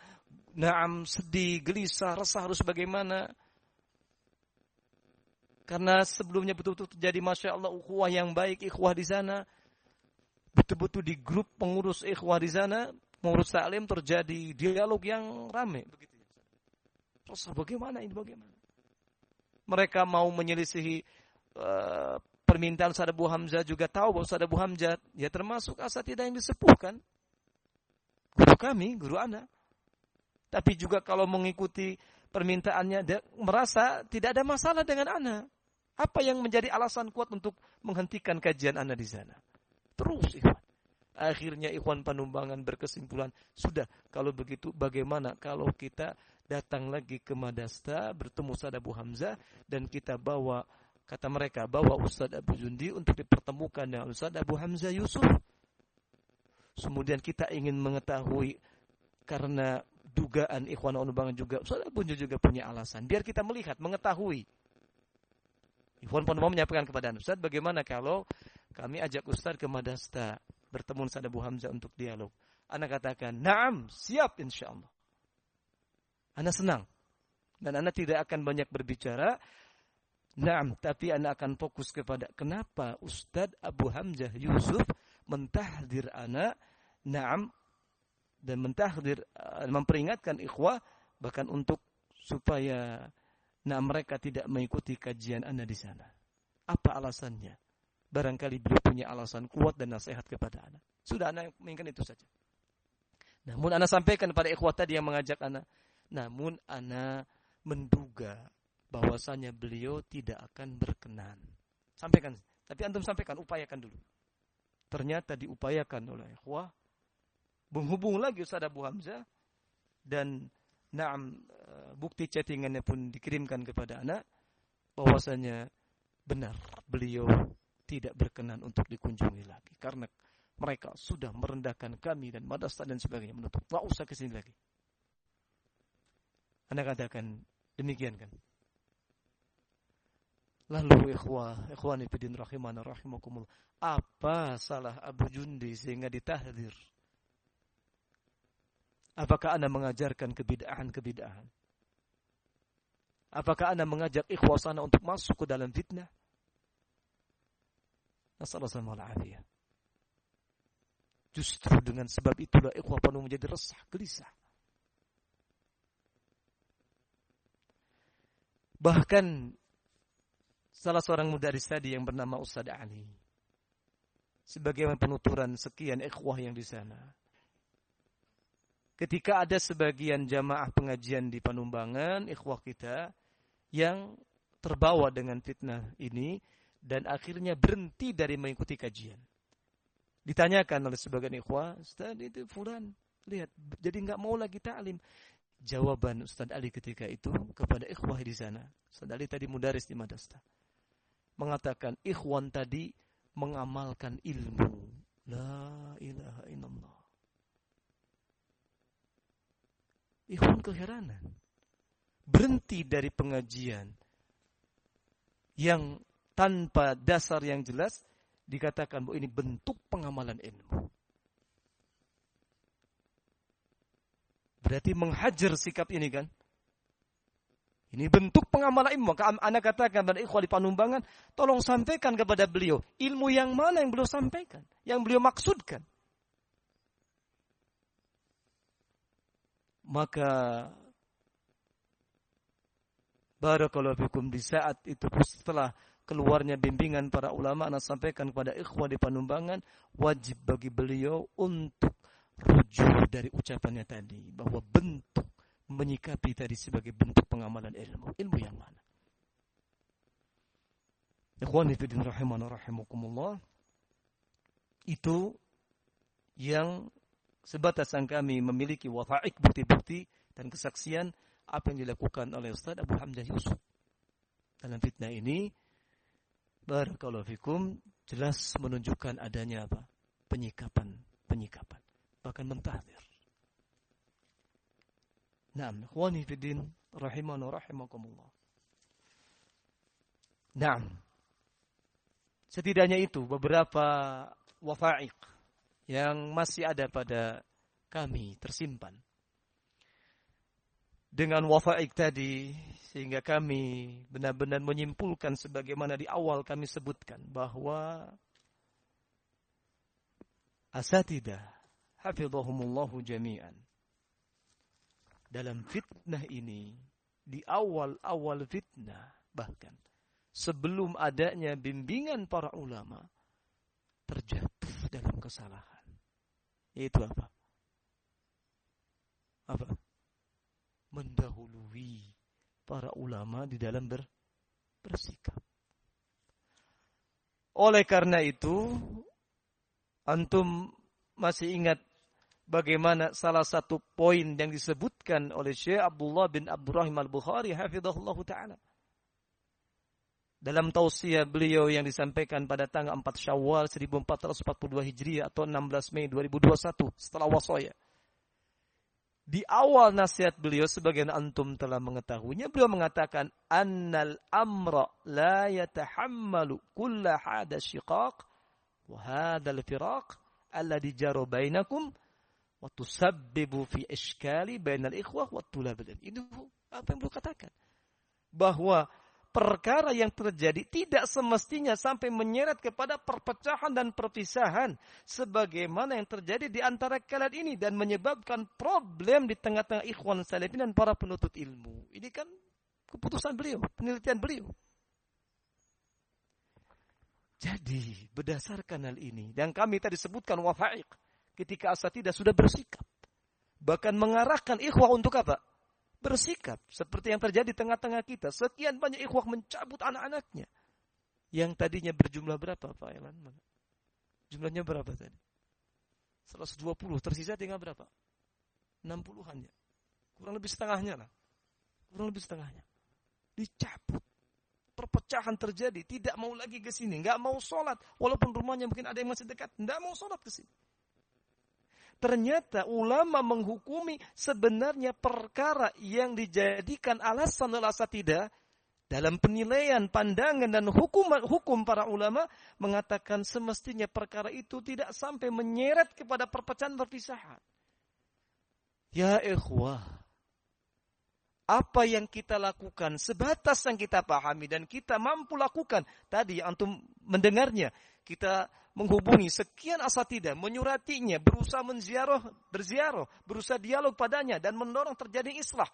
A: naam sedih, gelisah, resah harus bagaimana. Karena sebelumnya betul-betul terjadi Masya Allah ikhwah yang baik, ikhwah di sana betul-betul di grup pengurus ikhwah di sana, pengurus taklim terjadi dialog yang ramai begitu. Terus bagaimana ini bagaimana? Mereka mau menyelisihi uh, permintaan Ustaz Abu Hamzah juga tahu bahwa Ustaz Abu Hamzah ya termasuk tidak yang disepuhkan. Guru kami, guru anak. Tapi juga kalau mengikuti
B: permintaannya merasa tidak ada masalah dengan anak. Apa yang menjadi alasan kuat untuk menghentikan kajian anak di sana? Terus, ikhwan. Akhirnya ikhwan panumbangan berkesimpulan, sudah kalau begitu bagaimana kalau kita datang lagi ke Madasta bertemu Ustaz Abu Hamzah dan kita bawa kata mereka bawa Ustaz Abu Jundi untuk dipertemukan dengan Ustaz Abu Hamzah Yusuf. Kemudian kita ingin mengetahui karena dugaan ikhwan panumbangan juga Ustaz Abu Jundi juga punya alasan. Biar kita melihat, mengetahui. Ikhwan panumbangan menyampaikan kepada Ustaz bagaimana kalau kami ajak Ustaz ke Madasta bertemu dengan Abu Hamzah untuk dialog. Anak katakan, "Na'am, siap insyaallah." Anak senang. Dan anak tidak akan banyak berbicara. Naam, tapi anak akan fokus kepada kenapa Ustadz Abu Hamzah Yusuf mentahdir anak, naam, dan mentahdir, uh, memperingatkan ikhwah, bahkan untuk supaya nah mereka tidak mengikuti kajian anak di sana. Apa alasannya? Barangkali beliau punya alasan kuat dan nasihat kepada anak. Sudah anak menginginkan itu saja. Namun anak sampaikan kepada ikhwat tadi yang mengajak anak. Namun anak menduga bahwasanya beliau tidak akan berkenan. Sampaikan. Tapi antum sampaikan, upayakan dulu. Ternyata diupayakan oleh ikhwah. Menghubung lagi Ustaz Abu Hamzah. Dan naam eh, bukti chattingannya pun dikirimkan kepada anak. Bahwasanya benar beliau tidak berkenan untuk dikunjungi lagi karena mereka sudah merendahkan kami dan madrasah dan sebagainya menutup. Tidak usah ke sini lagi. Anda katakan demikian kan? Lalu ikhwah, ikhwani fidin rahimana rahimakumullah. Apa salah Abu Jundi sehingga ditahdir? Apakah Anda mengajarkan kebidahan-kebidahan? Apakah Anda mengajak ikhwah sana untuk masuk ke dalam fitnah? Nasallallahu Justru dengan sebab itulah ikhwah penuh menjadi resah, gelisah. Bahkan salah seorang mudaris tadi yang bernama Ustaz Ali sebagai penuturan sekian ikhwah yang di sana. Ketika ada sebagian jamaah pengajian di Panumbangan, ikhwah kita yang terbawa dengan fitnah ini, dan akhirnya berhenti dari mengikuti kajian. Ditanyakan oleh sebagian ikhwah, Ustaz itu fulan, lihat, jadi nggak mau lagi ta'lim. Jawaban Ustaz Ali ketika itu kepada ikhwah di sana. Ustaz Ali tadi mudaris di madrasah. Mengatakan ikhwan tadi mengamalkan ilmu. La ilaha illallah. Ikhwan keheranan. Berhenti dari pengajian yang tanpa dasar yang jelas dikatakan bahwa ini bentuk pengamalan ilmu. Berarti menghajar sikap ini kan? Ini bentuk pengamalan ilmu. Anda katakan pada ikhwah di Panumbangan, tolong sampaikan kepada beliau ilmu yang mana yang beliau sampaikan, yang beliau maksudkan. Maka Barakallahu fikum di saat itu setelah keluarnya bimbingan para ulama anak sampaikan kepada ikhwah di Panumbangan wajib bagi beliau untuk rujuk dari ucapannya tadi bahwa bentuk menyikapi tadi sebagai bentuk pengamalan ilmu. Ilmu yang mana? Ikhwani fidin rahimana rahimakumullah itu yang sebatas yang kami memiliki wafaik bukti-bukti dan kesaksian apa yang dilakukan oleh Ustaz Abu Hamzah Yusuf dalam fitnah ini Barakallahu fikum jelas menunjukkan adanya apa? Penyikapan, penyikapan. Bahkan mentahdir. Naam, ikhwani fiddin rahimana rahimakumullah. Naam. Setidaknya itu beberapa wafa'iq yang masih ada pada kami tersimpan. Dengan wafa'iq tadi sehingga kami benar-benar menyimpulkan sebagaimana di awal kami sebutkan bahwa asatidah hafizahumullahu jami'an dalam fitnah ini di awal-awal fitnah bahkan sebelum adanya bimbingan para ulama terjatuh dalam kesalahan yaitu apa apa mendahului
A: para ulama di dalam ber, bersikap. Oleh karena itu, antum masih ingat bagaimana salah satu poin yang disebutkan oleh Syekh Abdullah bin Abdurrahim Al-Bukhari hafizahullah taala. Dalam tausiah beliau yang disampaikan pada tanggal 4 Syawal 1442 Hijriah atau 16 Mei 2021 setelah wasaya di awal nasihat beliau sebagian antum telah mengetahuinya beliau mengatakan annal amra la yatahammalu kulla hada syiqaq wa hada al-firaq alladhi jaru bainakum wa tusabbibu fi ishkali bainal ikhwah wa tulab Itu apa yang beliau katakan. Bahwa perkara yang terjadi tidak semestinya sampai menyeret kepada perpecahan dan perpisahan sebagaimana yang terjadi di antara kalian ini dan menyebabkan problem di tengah-tengah ikhwan salafin dan para penuntut ilmu. Ini kan keputusan beliau, penelitian beliau. Jadi berdasarkan hal ini dan kami tadi sebutkan wafa'iq ketika asatidah sudah bersikap bahkan mengarahkan ikhwah untuk apa? Bersikap seperti yang terjadi di tengah-tengah kita. Sekian banyak ikhwah mencabut anak-anaknya. Yang tadinya berjumlah berapa Pak Elan? Jumlahnya berapa tadi? 120, tersisa tinggal berapa? 60-an ya. Kurang lebih setengahnya lah. Kurang lebih setengahnya. Dicabut. Perpecahan terjadi. Tidak mau lagi ke sini. Nggak mau sholat. Walaupun rumahnya mungkin ada yang masih dekat. Nggak mau sholat ke sini. Ternyata ulama menghukumi sebenarnya perkara yang dijadikan alasan oleh asatidah dalam penilaian pandangan dan hukum hukum para ulama mengatakan semestinya perkara itu tidak sampai menyeret kepada perpecahan perpisahan. Ya ikhwah, apa yang kita lakukan sebatas yang kita pahami dan kita mampu lakukan tadi antum mendengarnya kita menghubungi sekian asatidah, menyuratinya, berusaha menziarah, berziarah, berusaha dialog padanya dan mendorong terjadi islah.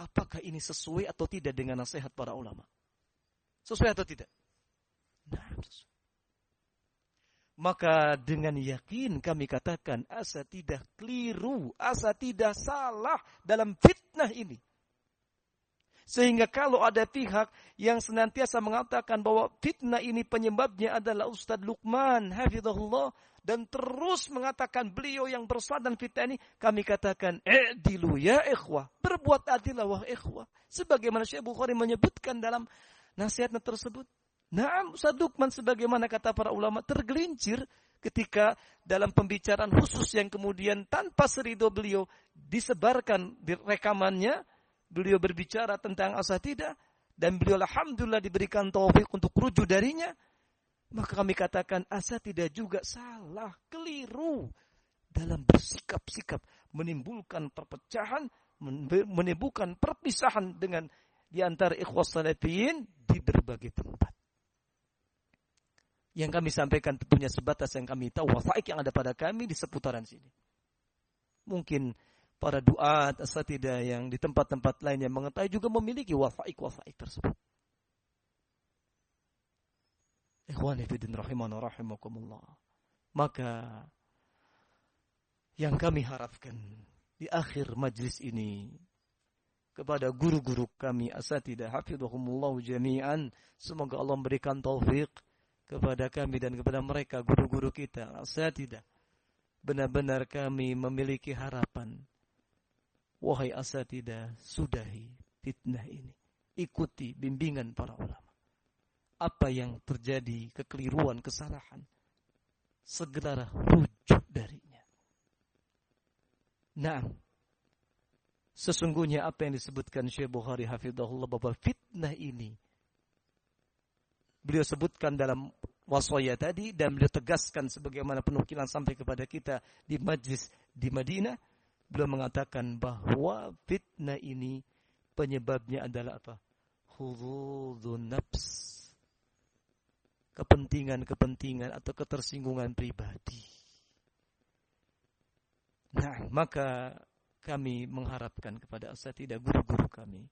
A: Apakah ini sesuai atau tidak dengan nasihat para ulama? Sesuai atau tidak? Nah. Maka dengan yakin kami katakan asa tidak keliru, asa tidak salah dalam fitnah ini. Sehingga kalau ada pihak yang senantiasa mengatakan bahwa fitnah ini penyebabnya adalah Ustadz Luqman, hafizahullah, dan terus mengatakan beliau yang bersalah dan fitnah ini, kami katakan, i'dilu ya ikhwah, berbuat adillah wah ikhwah. Sebagaimana Syekh Bukhari menyebutkan dalam nasihatnya tersebut. Nah, Ustadz Luqman sebagaimana kata para ulama tergelincir ketika dalam pembicaraan khusus yang kemudian tanpa serido beliau disebarkan di rekamannya, beliau berbicara tentang asatidah dan beliau alhamdulillah diberikan taufik untuk rujuk darinya, maka kami katakan asatidah juga salah, keliru dalam bersikap-sikap menimbulkan perpecahan, menimbulkan perpisahan dengan di antara ikhwas salafiyin di berbagai tempat. Yang kami sampaikan tentunya sebatas yang kami tahu wafaik yang ada pada kami di seputaran sini. Mungkin para duat asatidah yang di tempat-tempat lain yang mengetahui juga memiliki wafaik-wafaik tersebut. Ikhwani rahimakumullah. Maka yang kami harapkan di akhir majlis ini kepada guru-guru kami asatidah hafidhahumullah jami'an semoga Allah memberikan taufik kepada kami dan kepada mereka guru-guru kita asatidah benar-benar kami memiliki harapan Wahai asatidah, sudahi fitnah ini. Ikuti bimbingan para ulama. Apa yang terjadi, kekeliruan, kesalahan, segera rujuk darinya. Nah, sesungguhnya apa yang disebutkan Syekh Bukhari hafizahullah bahwa fitnah ini beliau sebutkan dalam wasaya tadi dan beliau tegaskan sebagaimana penukilan sampai kepada kita di majlis di Madinah Beliau mengatakan bahwa fitnah ini penyebabnya adalah apa? Hududun nafs. Kepentingan-kepentingan atau ketersinggungan pribadi. Nah, maka kami mengharapkan kepada asatidah guru-guru kami.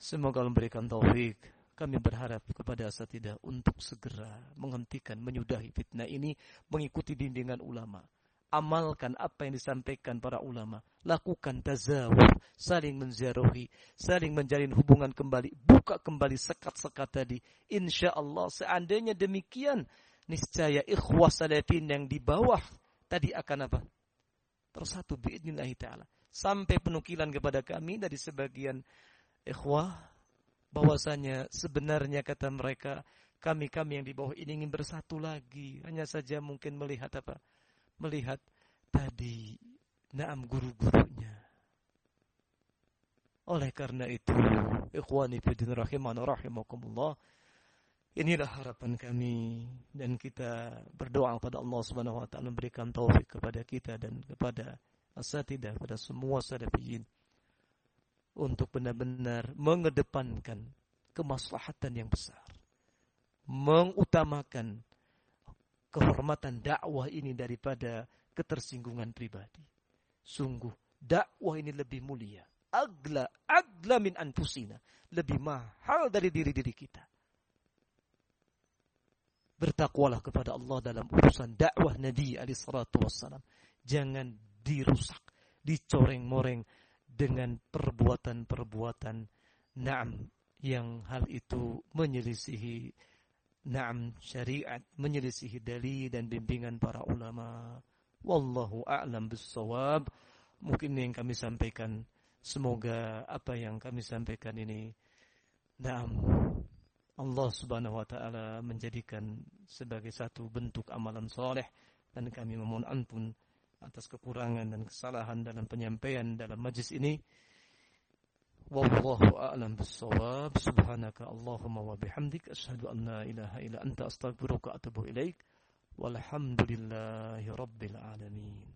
A: Semoga Allah memberikan taufik. Kami berharap kepada asatidah untuk segera menghentikan, menyudahi fitnah ini, mengikuti bimbingan ulama amalkan apa yang disampaikan para ulama. Lakukan tazawur, saling menziarahi, saling menjalin hubungan kembali, buka kembali sekat-sekat tadi. Insya Allah seandainya demikian, niscaya ikhwah salafin yang di bawah tadi akan apa? Tersatu biidnillahi ta'ala. Sampai penukilan kepada kami dari sebagian ikhwah, bahwasanya sebenarnya kata mereka, kami-kami yang di bawah ini ingin bersatu lagi. Hanya saja mungkin melihat apa? Melihat tadi naam guru-gurunya. Oleh karena itu, ikhwani fiddin rahiman rahimakumullah, inilah harapan kami dan kita berdoa kepada Allah Subhanahu wa taala memberikan taufik kepada kita dan kepada asatidah kepada semua salafiyin untuk benar-benar mengedepankan kemaslahatan yang besar. Mengutamakan kehormatan dakwah ini daripada ketersinggungan pribadi. Sungguh, dakwah ini lebih mulia. Agla, agla min anfusina. Lebih mahal dari diri-diri kita. Bertakwalah kepada Allah dalam urusan dakwah Nabi alaihi salatu wassalam. Jangan dirusak, dicoreng-moreng dengan perbuatan-perbuatan na'am yang hal itu menyelisihi Naam syariat menyelisihi dalil dan bimbingan para ulama. Wallahu a'lam bissawab. Mungkin yang kami sampaikan semoga apa yang kami sampaikan ini Naam Allah Subhanahu wa taala menjadikan sebagai satu bentuk amalan soleh dan kami memohon ampun atas kekurangan dan kesalahan dalam penyampaian dalam majlis ini. والله أعلم بالصواب. سبحانك اللهم وبحمدك أشهد أن لا إله إلا أنت أستغفرك وأتوب إليك. والحمد لله رب العالمين.